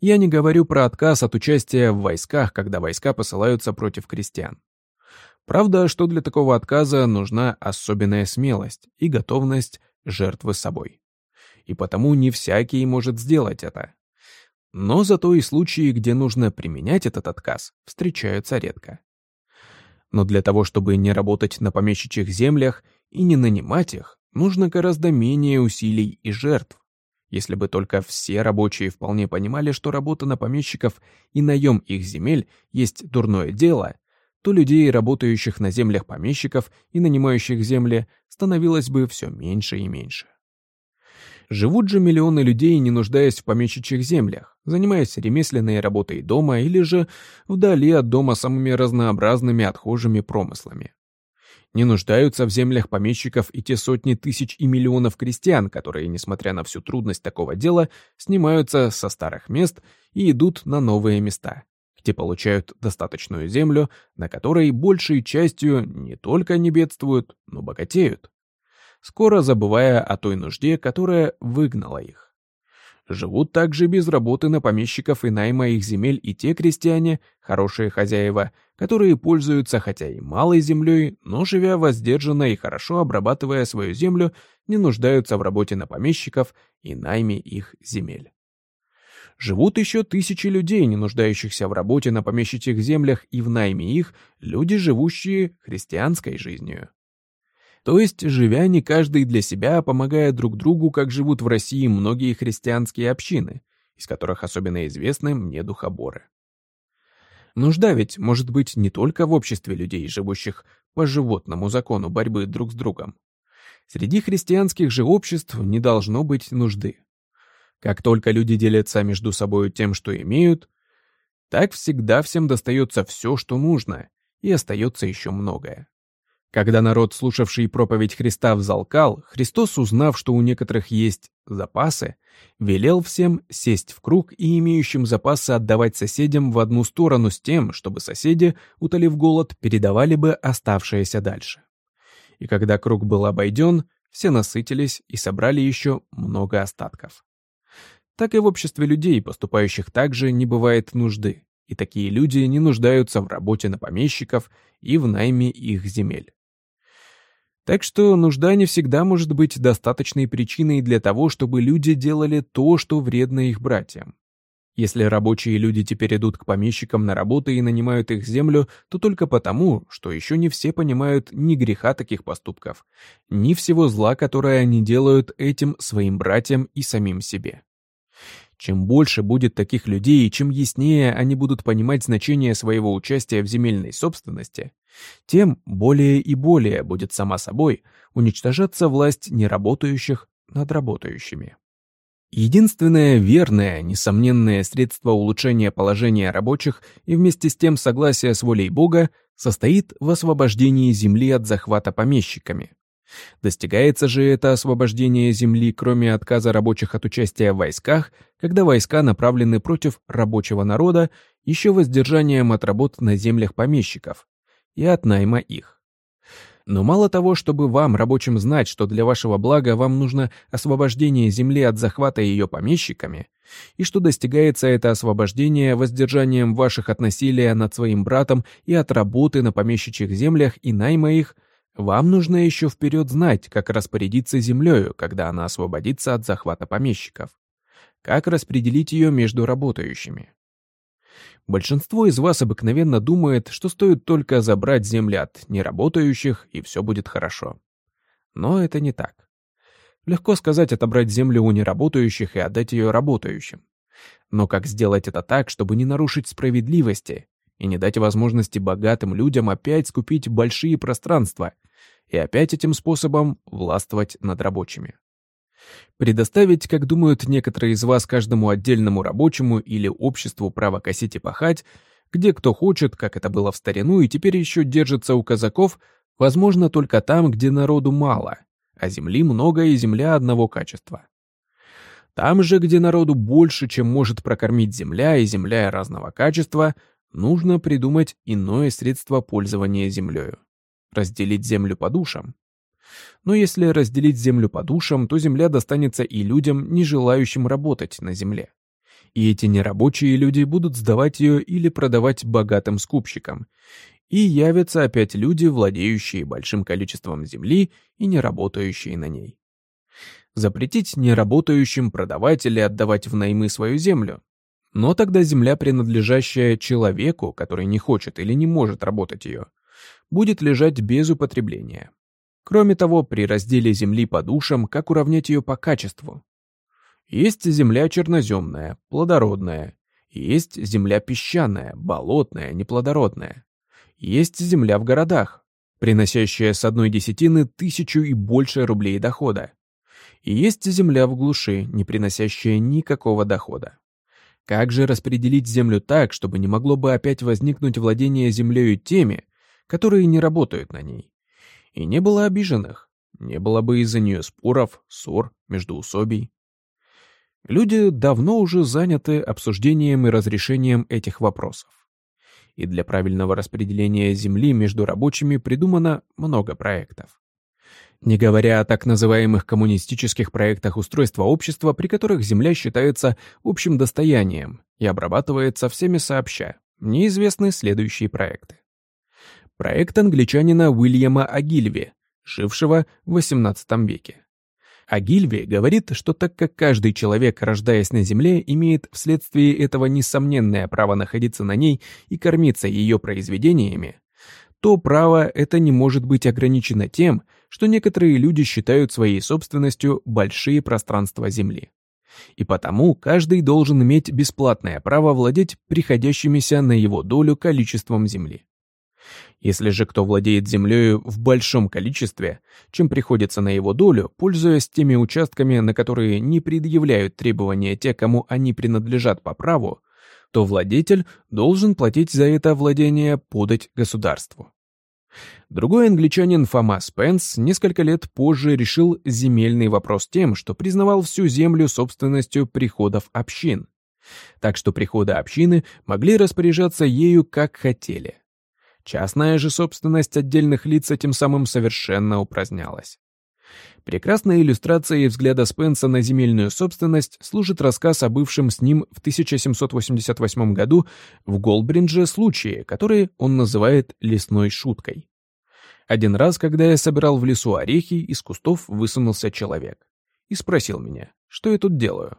Я не говорю про отказ от участия в войсках, когда войска посылаются против крестьян. Правда, что для такого отказа нужна особенная смелость и готовность жертвы собой. И потому не всякий может сделать это. Но зато и случаи, где нужно применять этот отказ, встречаются редко. Но для того, чтобы не работать на помещичьих землях и не нанимать их, нужно гораздо менее усилий и жертв. Если бы только все рабочие вполне понимали, что работа на помещиков и наем их земель есть дурное дело, то людей, работающих на землях помещиков и нанимающих земли, становилось бы все меньше и меньше. Живут же миллионы людей, не нуждаясь в помещичьих землях, занимаясь ремесленной работой дома или же вдали от дома самыми разнообразными отхожими промыслами. Не нуждаются в землях помещиков и те сотни тысяч и миллионов крестьян, которые, несмотря на всю трудность такого дела, снимаются со старых мест и идут на новые места, где получают достаточную землю, на которой большей частью не только не бедствуют, но богатеют скоро забывая о той нужде, которая выгнала их. Живут также без работы на помещиков и найма их земель и те крестьяне, хорошие хозяева, которые пользуются хотя и малой землей, но живя воздержанно и хорошо обрабатывая свою землю, не нуждаются в работе на помещиков и найме их земель. Живут еще тысячи людей, не нуждающихся в работе на помещичьих землях и в найме их, люди, живущие христианской жизнью. То есть, живя не каждый для себя, помогая друг другу, как живут в России многие христианские общины, из которых особенно известны мне духоборы. Нужда ведь может быть не только в обществе людей, живущих по животному закону борьбы друг с другом. Среди христианских же обществ не должно быть нужды. Как только люди делятся между собой тем, что имеют, так всегда всем достается все, что нужно, и остается еще многое. Когда народ, слушавший проповедь Христа, взалкал, Христос, узнав, что у некоторых есть запасы, велел всем сесть в круг и имеющим запасы отдавать соседям в одну сторону с тем, чтобы соседи, утолив голод, передавали бы оставшееся дальше. И когда круг был обойден, все насытились и собрали еще много остатков. Так и в обществе людей, поступающих так же, не бывает нужды, и такие люди не нуждаются в работе на помещиков и в найме их земель. Так что нужда не всегда может быть достаточной причиной для того, чтобы люди делали то, что вредно их братьям. Если рабочие люди теперь идут к помещикам на работу и нанимают их землю, то только потому, что еще не все понимают ни греха таких поступков, ни всего зла, которое они делают этим своим братьям и самим себе. Чем больше будет таких людей и чем яснее они будут понимать значение своего участия в земельной собственности, тем более и более будет сама собой уничтожаться власть неработающих над работающими. Единственное верное, несомненное средство улучшения положения рабочих и вместе с тем согласия с волей Бога состоит в освобождении земли от захвата помещиками. Достигается же это освобождение земли, кроме отказа рабочих от участия в войсках, когда войска направлены против рабочего народа, еще воздержанием от работ на землях помещиков и от найма их. Но мало того, чтобы вам, рабочим, знать, что для вашего блага вам нужно освобождение земли от захвата ее помещиками, и что достигается это освобождение воздержанием ваших от насилия над своим братом и от работы на помещичьих землях и найма их, вам нужно еще вперед знать, как распорядиться землею, когда она освободится от захвата помещиков. Как распределить ее между работающими. Большинство из вас обыкновенно думает, что стоит только забрать земли от неработающих, и все будет хорошо. Но это не так. Легко сказать отобрать землю у неработающих и отдать ее работающим. Но как сделать это так, чтобы не нарушить справедливости и не дать возможности богатым людям опять скупить большие пространства и опять этим способом властвовать над рабочими? Предоставить, как думают некоторые из вас, каждому отдельному рабочему или обществу право косить и пахать, где кто хочет, как это было в старину и теперь еще держится у казаков, возможно только там, где народу мало, а земли много и земля одного качества. Там же, где народу больше, чем может прокормить земля и земля разного качества, нужно придумать иное средство пользования землею. Разделить землю по душам, но если разделить землю по душам, то земля достанется и людям, не желающим работать на земле. И эти нерабочие люди будут сдавать ее или продавать богатым скупщикам. И явятся опять люди, владеющие большим количеством земли и не работающие на ней. Запретить неработающим продавать или отдавать в наймы свою землю. Но тогда земля, принадлежащая человеку, который не хочет или не может работать ее, будет лежать без употребления. Кроме того, при разделе земли по душам, как уравнять ее по качеству? Есть земля черноземная, плодородная. Есть земля песчаная, болотная, неплодородная. Есть земля в городах, приносящая с одной десятины тысячу и больше рублей дохода. И есть земля в глуши, не приносящая никакого дохода. Как же распределить землю так, чтобы не могло бы опять возникнуть владение землею теми, которые не работают на ней? И не было обиженных, не было бы из-за нее споров, ссор, междоусобий. Люди давно уже заняты обсуждением и разрешением этих вопросов. И для правильного распределения земли между рабочими придумано много проектов. Не говоря о так называемых коммунистических проектах устройства общества, при которых земля считается общим достоянием и обрабатывается всеми сообща, мне известны следующие проекты. Проект англичанина Уильяма Агильви, жившего в XVIII веке. Агильви говорит, что так как каждый человек, рождаясь на Земле, имеет вследствие этого несомненное право находиться на ней и кормиться ее произведениями, то право это не может быть ограничено тем, что некоторые люди считают своей собственностью большие пространства Земли. И потому каждый должен иметь бесплатное право владеть приходящимися на его долю количеством Земли. Если же кто владеет землею в большом количестве, чем приходится на его долю, пользуясь теми участками, на которые не предъявляют требования те, кому они принадлежат по праву, то владетель должен платить за это владение подать государству. Другой англичанин Фома Спенс несколько лет позже решил земельный вопрос тем, что признавал всю землю собственностью приходов общин. Так что приходы общины могли распоряжаться ею как хотели. Частная же собственность отдельных лиц этим самым совершенно упразднялась. Прекрасной иллюстрацией взгляда Спенса на земельную собственность служит рассказ о бывшем с ним в 1788 году в Голбридже случае, который он называет «лесной шуткой». Один раз, когда я собирал в лесу орехи, из кустов высунулся человек и спросил меня, что я тут делаю.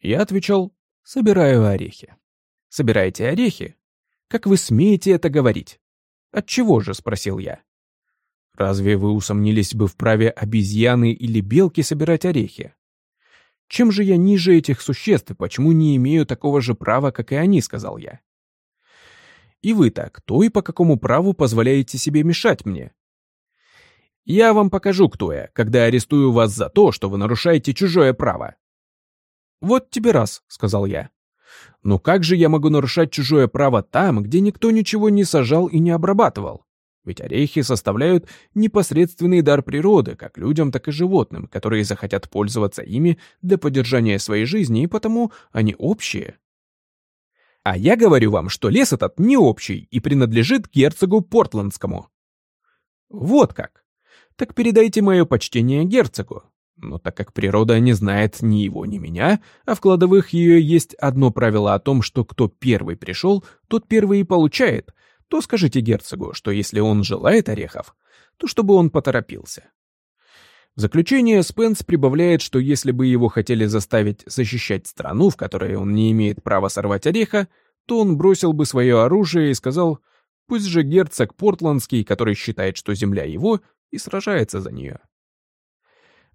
Я отвечал, собираю орехи. Собираете орехи? Как вы смеете это говорить? Отчего же, спросил я. Разве вы усомнились бы в праве обезьяны или белки собирать орехи? Чем же я ниже этих существ и почему не имею такого же права, как и они, сказал я. И вы-то кто и по какому праву позволяете себе мешать мне? Я вам покажу, кто я, когда арестую вас за то, что вы нарушаете чужое право. Вот тебе раз, сказал я. Но как же я могу нарушать чужое право там, где никто ничего не сажал и не обрабатывал? Ведь орехи составляют непосредственный дар природы, как людям, так и животным, которые захотят пользоваться ими для поддержания своей жизни, и потому они общие. А я говорю вам, что лес этот не общий и принадлежит герцогу Портландскому. Вот как. Так передайте мое почтение герцогу. Но так как природа не знает ни его, ни меня, а в кладовых ее есть одно правило о том, что кто первый пришел, тот первый и получает, то скажите герцогу, что если он желает орехов, то чтобы он поторопился. В заключение Спенс прибавляет, что если бы его хотели заставить защищать страну, в которой он не имеет права сорвать ореха, то он бросил бы свое оружие и сказал, пусть же герцог Портландский, который считает, что земля его, и сражается за нее.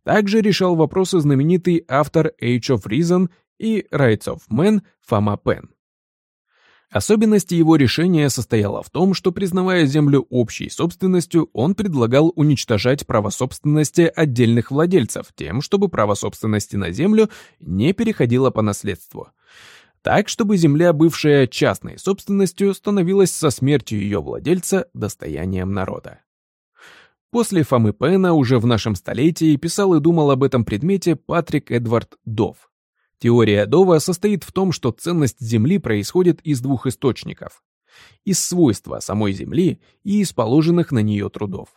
Также решал вопросы знаменитый автор Age of Reason и Rights of Man Фома Пен. Особенность его решения состояла в том, что, признавая землю общей собственностью, он предлагал уничтожать право собственности отдельных владельцев тем, чтобы право собственности на землю не переходило по наследству. Так, чтобы земля, бывшая частной собственностью, становилась со смертью ее владельца достоянием народа. После Фомы Пена уже в нашем столетии писал и думал об этом предмете Патрик Эдвард Дов. Теория Дова состоит в том, что ценность Земли происходит из двух источников. Из свойства самой Земли и из положенных на нее трудов.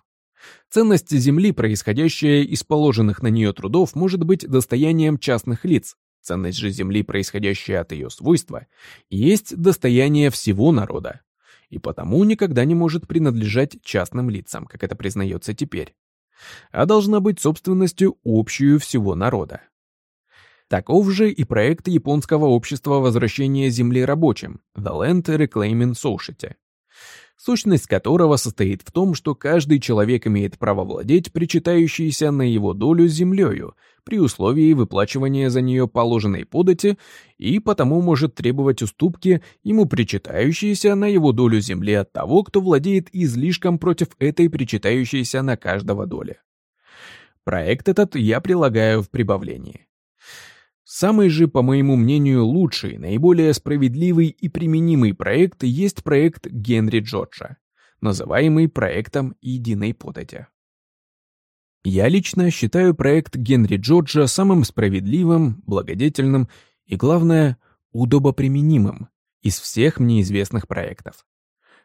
Ценность Земли, происходящая из положенных на нее трудов, может быть достоянием частных лиц. Ценность же Земли, происходящая от ее свойства, есть достояние всего народа. И потому никогда не может принадлежать частным лицам, как это признается теперь. А должна быть собственностью общую всего народа. Таков же и проект японского общества возвращения земли рабочим The Land Reclaiming Society, сущность которого состоит в том, что каждый человек имеет право владеть причитающейся на его долю землею при условии выплачивания за нее положенной подати и потому может требовать уступки ему причитающейся на его долю земли от того, кто владеет излишком против этой причитающейся на каждого доли. Проект этот я прилагаю в прибавлении. Самый же, по моему мнению, лучший, наиболее справедливый и применимый проект есть проект Генри Джорджа, называемый проектом единой подати. Я лично считаю проект Генри Джорджа самым справедливым, благодетельным и, главное, удобоприменимым из всех мне известных проектов.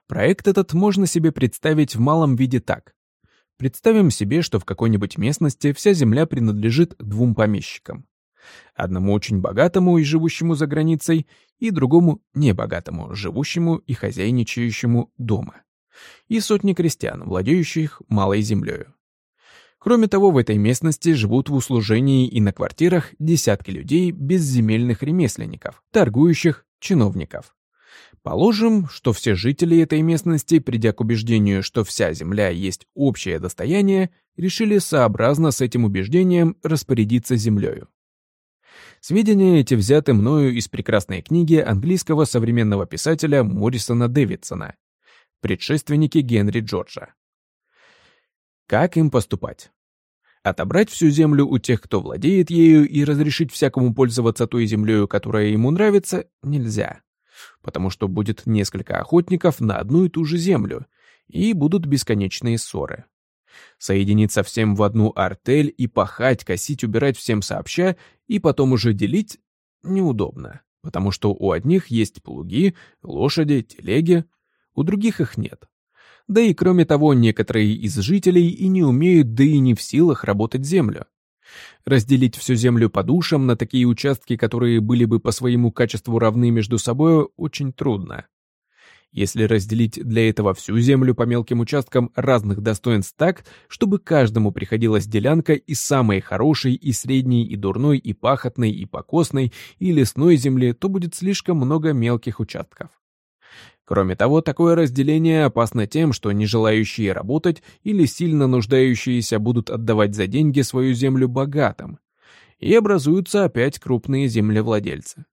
Проект этот можно себе представить в малом виде так. Представим себе, что в какой-нибудь местности вся земля принадлежит двум помещикам. Одному очень богатому и живущему за границей, и другому небогатому, живущему и хозяйничающему дома. И сотни крестьян, владеющих малой землею. Кроме того, в этой местности живут в услужении и на квартирах десятки людей безземельных ремесленников, торгующих, чиновников. Положим, что все жители этой местности, придя к убеждению, что вся земля есть общее достояние, решили сообразно с этим убеждением распорядиться землею. Сведения эти взяты мною из прекрасной книги английского современного писателя Моррисона Дэвидсона «Предшественники Генри Джорджа». Как им поступать? Отобрать всю землю у тех, кто владеет ею, и разрешить всякому пользоваться той землею, которая ему нравится, нельзя. Потому что будет несколько охотников на одну и ту же землю, и будут бесконечные ссоры. Соединиться всем в одну артель и пахать, косить, убирать всем сообща, и потом уже делить неудобно, потому что у одних есть плуги, лошади, телеги, у других их нет. Да и кроме того, некоторые из жителей и не умеют, да и не в силах работать землю. Разделить всю землю по душам на такие участки, которые были бы по своему качеству равны между собой, очень трудно. Если разделить для этого всю землю по мелким участкам разных достоинств так, чтобы каждому приходилась делянка из самой хорошей, и средней, и дурной, и пахотной, и покосной, и лесной земли, то будет слишком много мелких участков. Кроме того, такое разделение опасно тем, что не желающие работать или сильно нуждающиеся будут отдавать за деньги свою землю богатым, и образуются опять крупные землевладельцы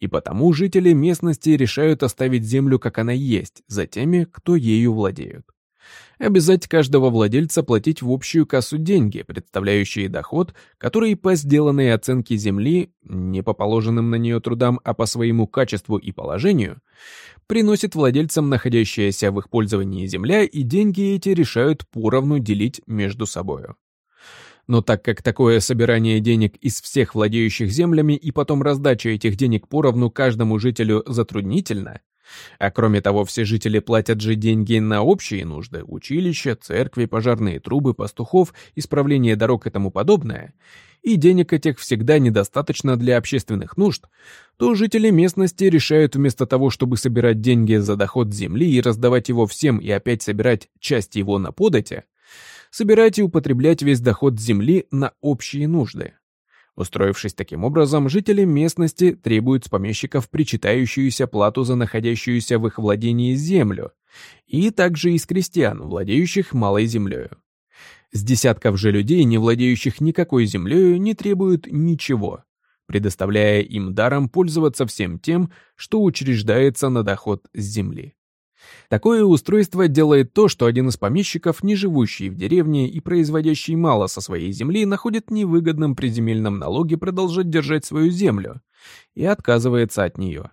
и потому жители местности решают оставить землю, как она есть, за теми, кто ею владеют. Обязать каждого владельца платить в общую кассу деньги, представляющие доход, который по сделанной оценке земли, не по положенным на нее трудам, а по своему качеству и положению, приносит владельцам находящаяся в их пользовании земля, и деньги эти решают поровну делить между собою. Но так как такое собирание денег из всех владеющих землями и потом раздача этих денег поровну каждому жителю затруднительно, А кроме того, все жители платят же деньги на общие нужды – училища, церкви, пожарные трубы, пастухов, исправление дорог и тому подобное – и денег этих всегда недостаточно для общественных нужд, то жители местности решают вместо того, чтобы собирать деньги за доход земли и раздавать его всем и опять собирать часть его на подате, собирать и употреблять весь доход земли на общие нужды. Устроившись таким образом, жители местности требуют с помещиков причитающуюся плату за находящуюся в их владении землю, и также из крестьян, владеющих малой землею. С десятков же людей, не владеющих никакой землей, не требуют ничего, предоставляя им даром пользоваться всем тем, что учреждается на доход с земли. Такое устройство делает то, что один из помещиков, не живущий в деревне и производящий мало со своей земли, находит невыгодным при земельном налоге продолжать держать свою землю и отказывается от нее.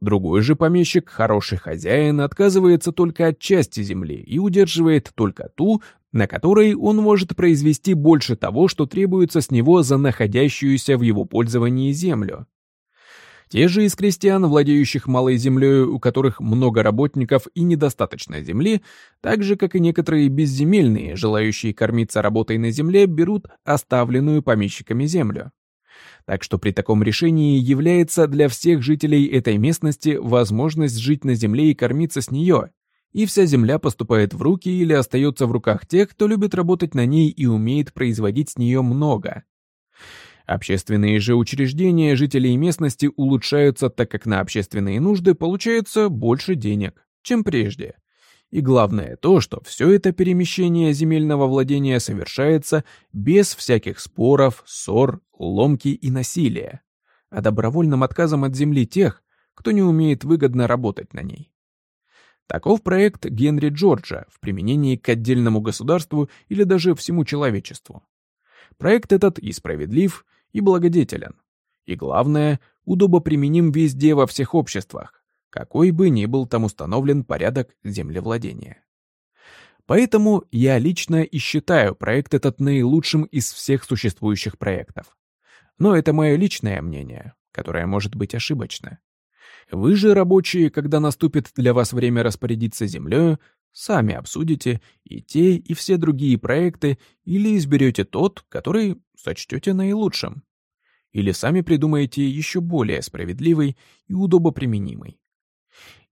Другой же помещик, хороший хозяин, отказывается только от части земли и удерживает только ту, на которой он может произвести больше того, что требуется с него за находящуюся в его пользовании землю. Те же из крестьян, владеющих малой землей, у которых много работников и недостаточно земли, так же, как и некоторые безземельные, желающие кормиться работой на земле, берут оставленную помещиками землю. Так что при таком решении является для всех жителей этой местности возможность жить на земле и кормиться с нее, и вся земля поступает в руки или остается в руках тех, кто любит работать на ней и умеет производить с нее много. Общественные же учреждения жителей местности улучшаются, так как на общественные нужды получается больше денег, чем прежде. И главное то, что все это перемещение земельного владения совершается без всяких споров, ссор, ломки и насилия, а добровольным отказом от земли тех, кто не умеет выгодно работать на ней. Таков проект Генри Джорджа в применении к отдельному государству или даже всему человечеству. Проект этот и справедлив, и благодетелен. И главное, удобоприменим везде во всех обществах, какой бы ни был там установлен порядок землевладения. Поэтому я лично и считаю проект этот наилучшим из всех существующих проектов. Но это мое личное мнение, которое может быть ошибочно. Вы же, рабочие, когда наступит для вас время распорядиться землей, сами обсудите и те, и все другие проекты или изберете тот, который сочтете наилучшим. Или сами придумаете еще более справедливый и удобоприменимый.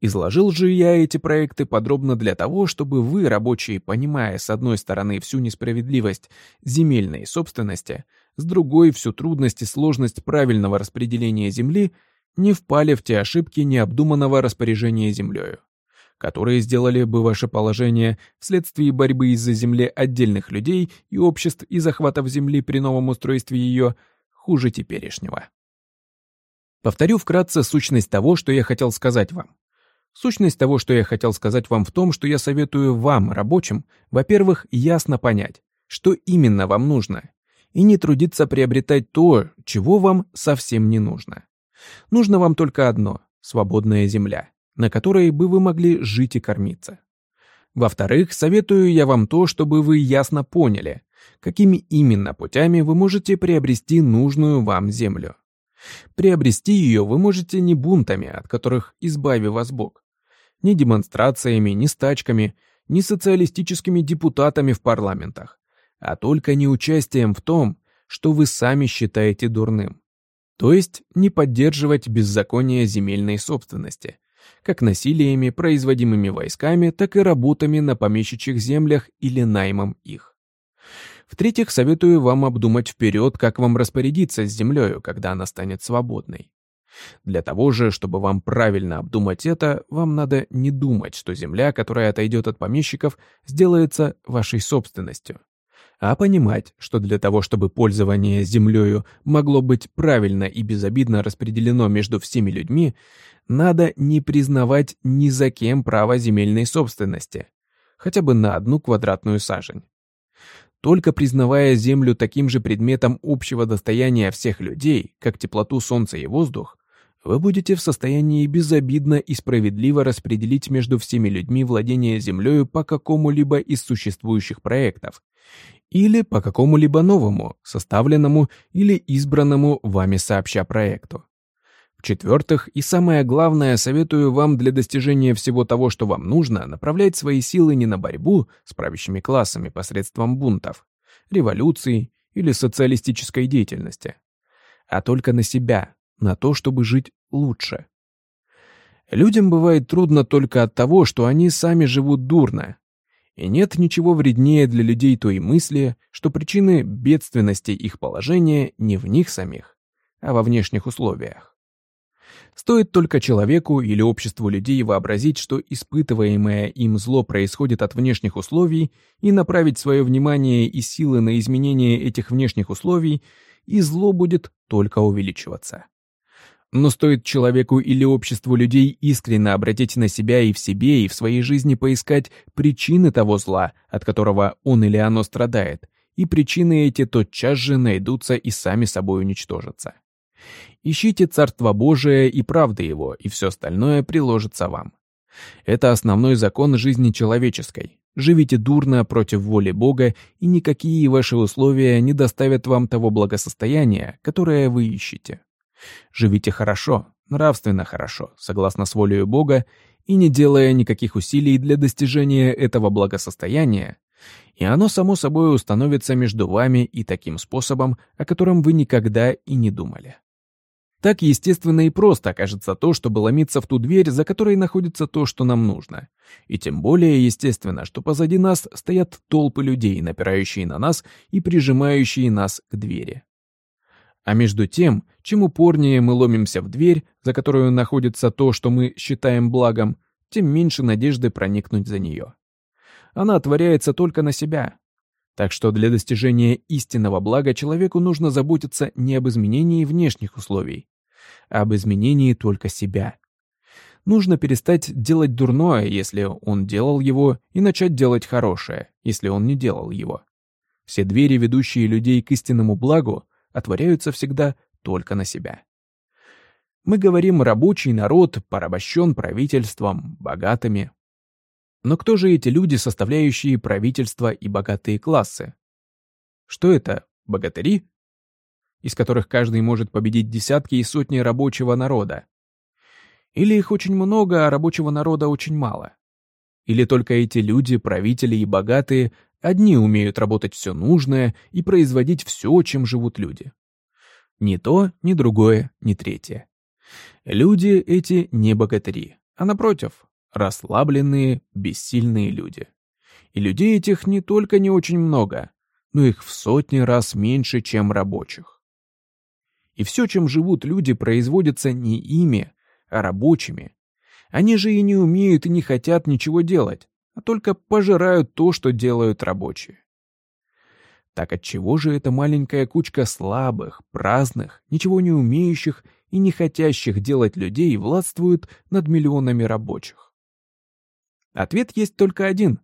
Изложил же я эти проекты подробно для того, чтобы вы, рабочие, понимая с одной стороны всю несправедливость земельной собственности, с другой всю трудность и сложность правильного распределения земли, не впали в те ошибки необдуманного распоряжения землею, которые сделали бы ваше положение вследствие борьбы из-за земли отдельных людей и обществ и захватов земли при новом устройстве ее хуже теперешнего. Повторю вкратце сущность того, что я хотел сказать вам. Сущность того, что я хотел сказать вам в том, что я советую вам, рабочим, во-первых, ясно понять, что именно вам нужно, и не трудиться приобретать то, чего вам совсем не нужно. Нужно вам только одно — свободная земля, на которой бы вы могли жить и кормиться. Во-вторых, советую я вам то, чтобы вы ясно поняли, какими именно путями вы можете приобрести нужную вам землю. Приобрести ее вы можете не бунтами, от которых избави вас Бог, ни демонстрациями, ни стачками, ни социалистическими депутатами в парламентах, а только не участием в том, что вы сами считаете дурным. То есть не поддерживать беззаконие земельной собственности, как насилиями, производимыми войсками, так и работами на помещичьих землях или наймом их. В-третьих, советую вам обдумать вперед, как вам распорядиться с землею, когда она станет свободной. Для того же, чтобы вам правильно обдумать это, вам надо не думать, что земля, которая отойдет от помещиков, сделается вашей собственностью а понимать, что для того, чтобы пользование землею могло быть правильно и безобидно распределено между всеми людьми, надо не признавать ни за кем право земельной собственности, хотя бы на одну квадратную сажень. Только признавая землю таким же предметом общего достояния всех людей, как теплоту солнца и воздух, вы будете в состоянии безобидно и справедливо распределить между всеми людьми владение землею по какому-либо из существующих проектов, или по какому-либо новому, составленному или избранному вами сообща проекту. В-четвертых, и самое главное, советую вам для достижения всего того, что вам нужно, направлять свои силы не на борьбу с правящими классами посредством бунтов, революций или социалистической деятельности, а только на себя, на то, чтобы жить лучше. Людям бывает трудно только от того, что они сами живут дурно. И нет ничего вреднее для людей той мысли, что причины бедственности их положения не в них самих, а во внешних условиях. Стоит только человеку или обществу людей вообразить, что испытываемое им зло происходит от внешних условий, и направить свое внимание и силы на изменение этих внешних условий, и зло будет только увеличиваться. Но стоит человеку или обществу людей искренне обратить на себя и в себе, и в своей жизни поискать причины того зла, от которого он или оно страдает, и причины эти тотчас же найдутся и сами собой уничтожатся. Ищите Царство Божие и правды Его, и все остальное приложится вам. Это основной закон жизни человеческой. Живите дурно против воли Бога, и никакие ваши условия не доставят вам того благосостояния, которое вы ищете. Живите хорошо, нравственно хорошо, согласно с волей Бога, и не делая никаких усилий для достижения этого благосостояния, и оно само собой установится между вами и таким способом, о котором вы никогда и не думали. Так естественно и просто окажется то, чтобы ломиться в ту дверь, за которой находится то, что нам нужно. И тем более естественно, что позади нас стоят толпы людей, напирающие на нас и прижимающие нас к двери. А между тем, чем упорнее мы ломимся в дверь, за которую находится то, что мы считаем благом, тем меньше надежды проникнуть за нее. Она отворяется только на себя. Так что для достижения истинного блага человеку нужно заботиться не об изменении внешних условий, а об изменении только себя. Нужно перестать делать дурное, если он делал его, и начать делать хорошее, если он не делал его. Все двери, ведущие людей к истинному благу, отворяются всегда только на себя. Мы говорим «рабочий народ порабощен правительством, богатыми». Но кто же эти люди, составляющие правительство и богатые классы? Что это, богатыри? Из которых каждый может победить десятки и сотни рабочего народа. Или их очень много, а рабочего народа очень мало. Или только эти люди, правители и богатые, Одни умеют работать все нужное и производить все, чем живут люди. Ни то, ни другое, ни третье. Люди эти не богатыри, а напротив, расслабленные, бессильные люди. И людей этих не только не очень много, но их в сотни раз меньше, чем рабочих. И все, чем живут люди, производится не ими, а рабочими. Они же и не умеют и не хотят ничего делать, а только пожирают то, что делают рабочие. Так отчего же эта маленькая кучка слабых, праздных, ничего не умеющих и не хотящих делать людей властвует над миллионами рабочих? Ответ есть только один.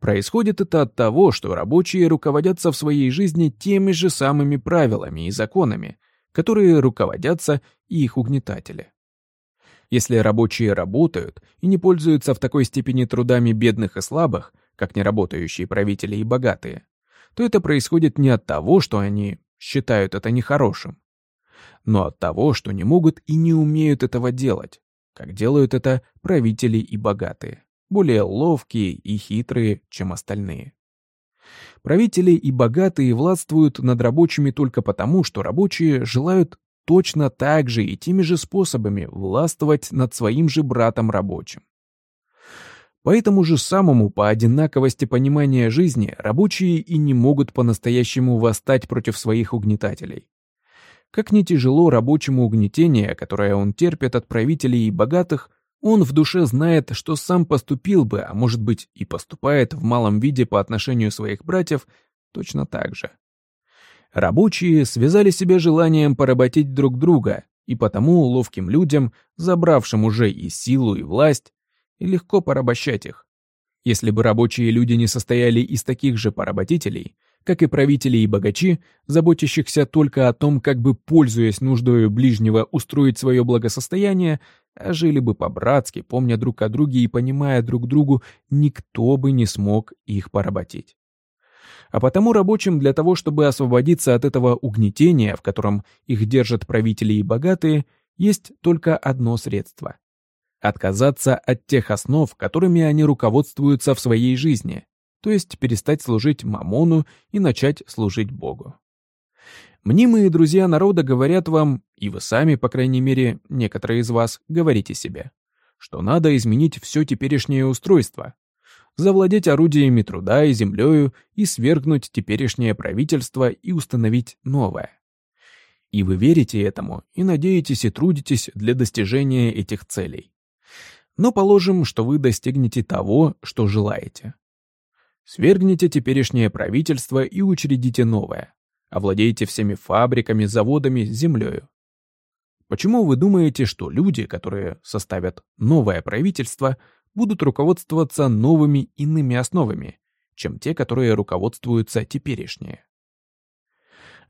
Происходит это от того, что рабочие руководятся в своей жизни теми же самыми правилами и законами, которые руководятся их угнетатели. Если рабочие работают и не пользуются в такой степени трудами бедных и слабых, как неработающие правители и богатые, то это происходит не от того, что они считают это нехорошим, но от того, что не могут и не умеют этого делать, как делают это правители и богатые, более ловкие и хитрые, чем остальные. Правители и богатые властвуют над рабочими только потому, что рабочие желают точно так же и теми же способами властвовать над своим же братом рабочим. По этому же самому по одинаковости понимания жизни рабочие и не могут по-настоящему восстать против своих угнетателей. Как не тяжело рабочему угнетение, которое он терпит от правителей и богатых, он в душе знает, что сам поступил бы, а может быть и поступает в малом виде по отношению своих братьев точно так же. Рабочие связали себя желанием поработить друг друга, и потому ловким людям, забравшим уже и силу, и власть, легко порабощать их. Если бы рабочие люди не состояли из таких же поработителей, как и правители и богачи, заботящихся только о том, как бы, пользуясь нуждою ближнего, устроить свое благосостояние, а жили бы по-братски, помня друг о друге и понимая друг другу, никто бы не смог их поработить. А потому рабочим для того, чтобы освободиться от этого угнетения, в котором их держат правители и богатые, есть только одно средство — отказаться от тех основ, которыми они руководствуются в своей жизни, то есть перестать служить Мамону и начать служить Богу. Мнимые друзья народа говорят вам, и вы сами, по крайней мере, некоторые из вас, говорите себе, что надо изменить все теперешнее устройство, завладеть орудиями труда и землею и свергнуть теперешнее правительство и установить новое. И вы верите этому, и надеетесь и трудитесь для достижения этих целей. Но положим, что вы достигнете того, что желаете. Свергните теперешнее правительство и учредите новое. Овладеете всеми фабриками, заводами, землею. Почему вы думаете, что люди, которые составят новое правительство, будут руководствоваться новыми иными основами, чем те, которые руководствуются теперешние?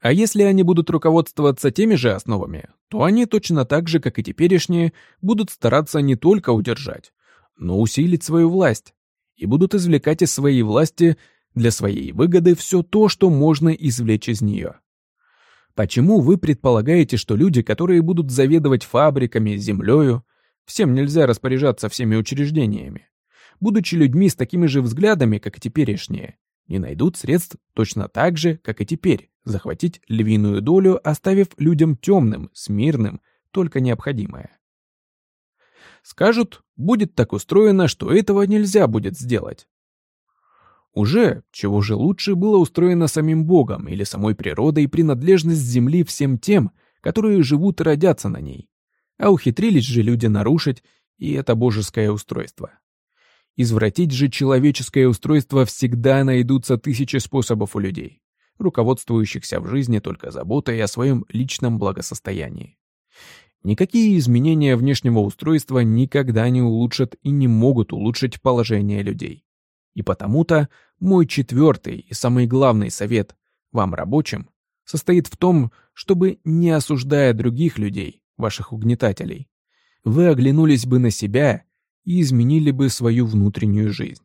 А если они будут руководствоваться теми же основами, то они точно так же, как и теперешние, будут стараться не только удержать, но усилить свою власть, и будут извлекать из своей власти для своей выгоды все то, что можно извлечь из нее. Почему вы предполагаете, что люди, которые будут заведовать фабриками, землею, всем нельзя распоряжаться всеми учреждениями, будучи людьми с такими же взглядами, как и теперешние, не найдут средств точно так же, как и теперь, захватить львиную долю, оставив людям темным, смирным, только необходимое. Скажут, будет так устроено, что этого нельзя будет сделать. Уже, чего же лучше, было устроено самим Богом или самой природой принадлежность Земли всем тем, которые живут и родятся на ней. А ухитрились же люди нарушить и это божеское устройство. Извратить же человеческое устройство всегда найдутся тысячи способов у людей, руководствующихся в жизни только заботой о своем личном благосостоянии. Никакие изменения внешнего устройства никогда не улучшат и не могут улучшить положение людей. И потому-то мой четвертый и самый главный совет вам, рабочим, состоит в том, чтобы, не осуждая других людей, ваших угнетателей, вы оглянулись бы на себя и изменили бы свою внутреннюю жизнь.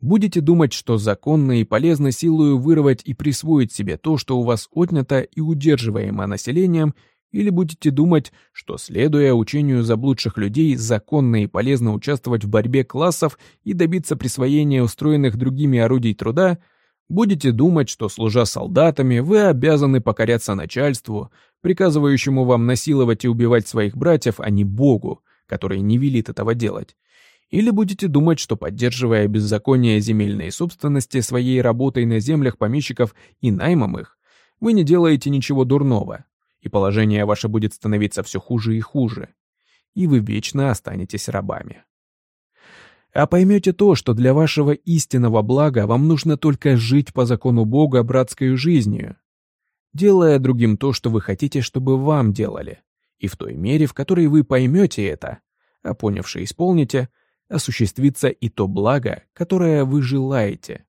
Будете думать, что законно и полезно силою вырвать и присвоить себе то, что у вас отнято и удерживаемо населением, или будете думать, что, следуя учению заблудших людей, законно и полезно участвовать в борьбе классов и добиться присвоения устроенных другими орудий труда, будете думать, что, служа солдатами, вы обязаны покоряться начальству, приказывающему вам насиловать и убивать своих братьев, а не Богу, который не велит этого делать. Или будете думать, что поддерживая беззаконие земельной собственности своей работой на землях помещиков и наймом их, вы не делаете ничего дурного, и положение ваше будет становиться все хуже и хуже, и вы вечно останетесь рабами. А поймете то, что для вашего истинного блага вам нужно только жить по закону Бога братской жизнью, делая другим то, что вы хотите, чтобы вам делали, и в той мере, в которой вы поймете это, а понявши исполните, осуществится и то благо, которое вы желаете,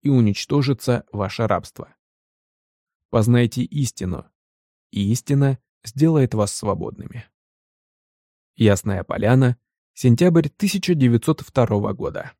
и уничтожится ваше рабство. Познайте истину, истина сделает вас свободными. Ясная поляна, сентябрь 1902 года.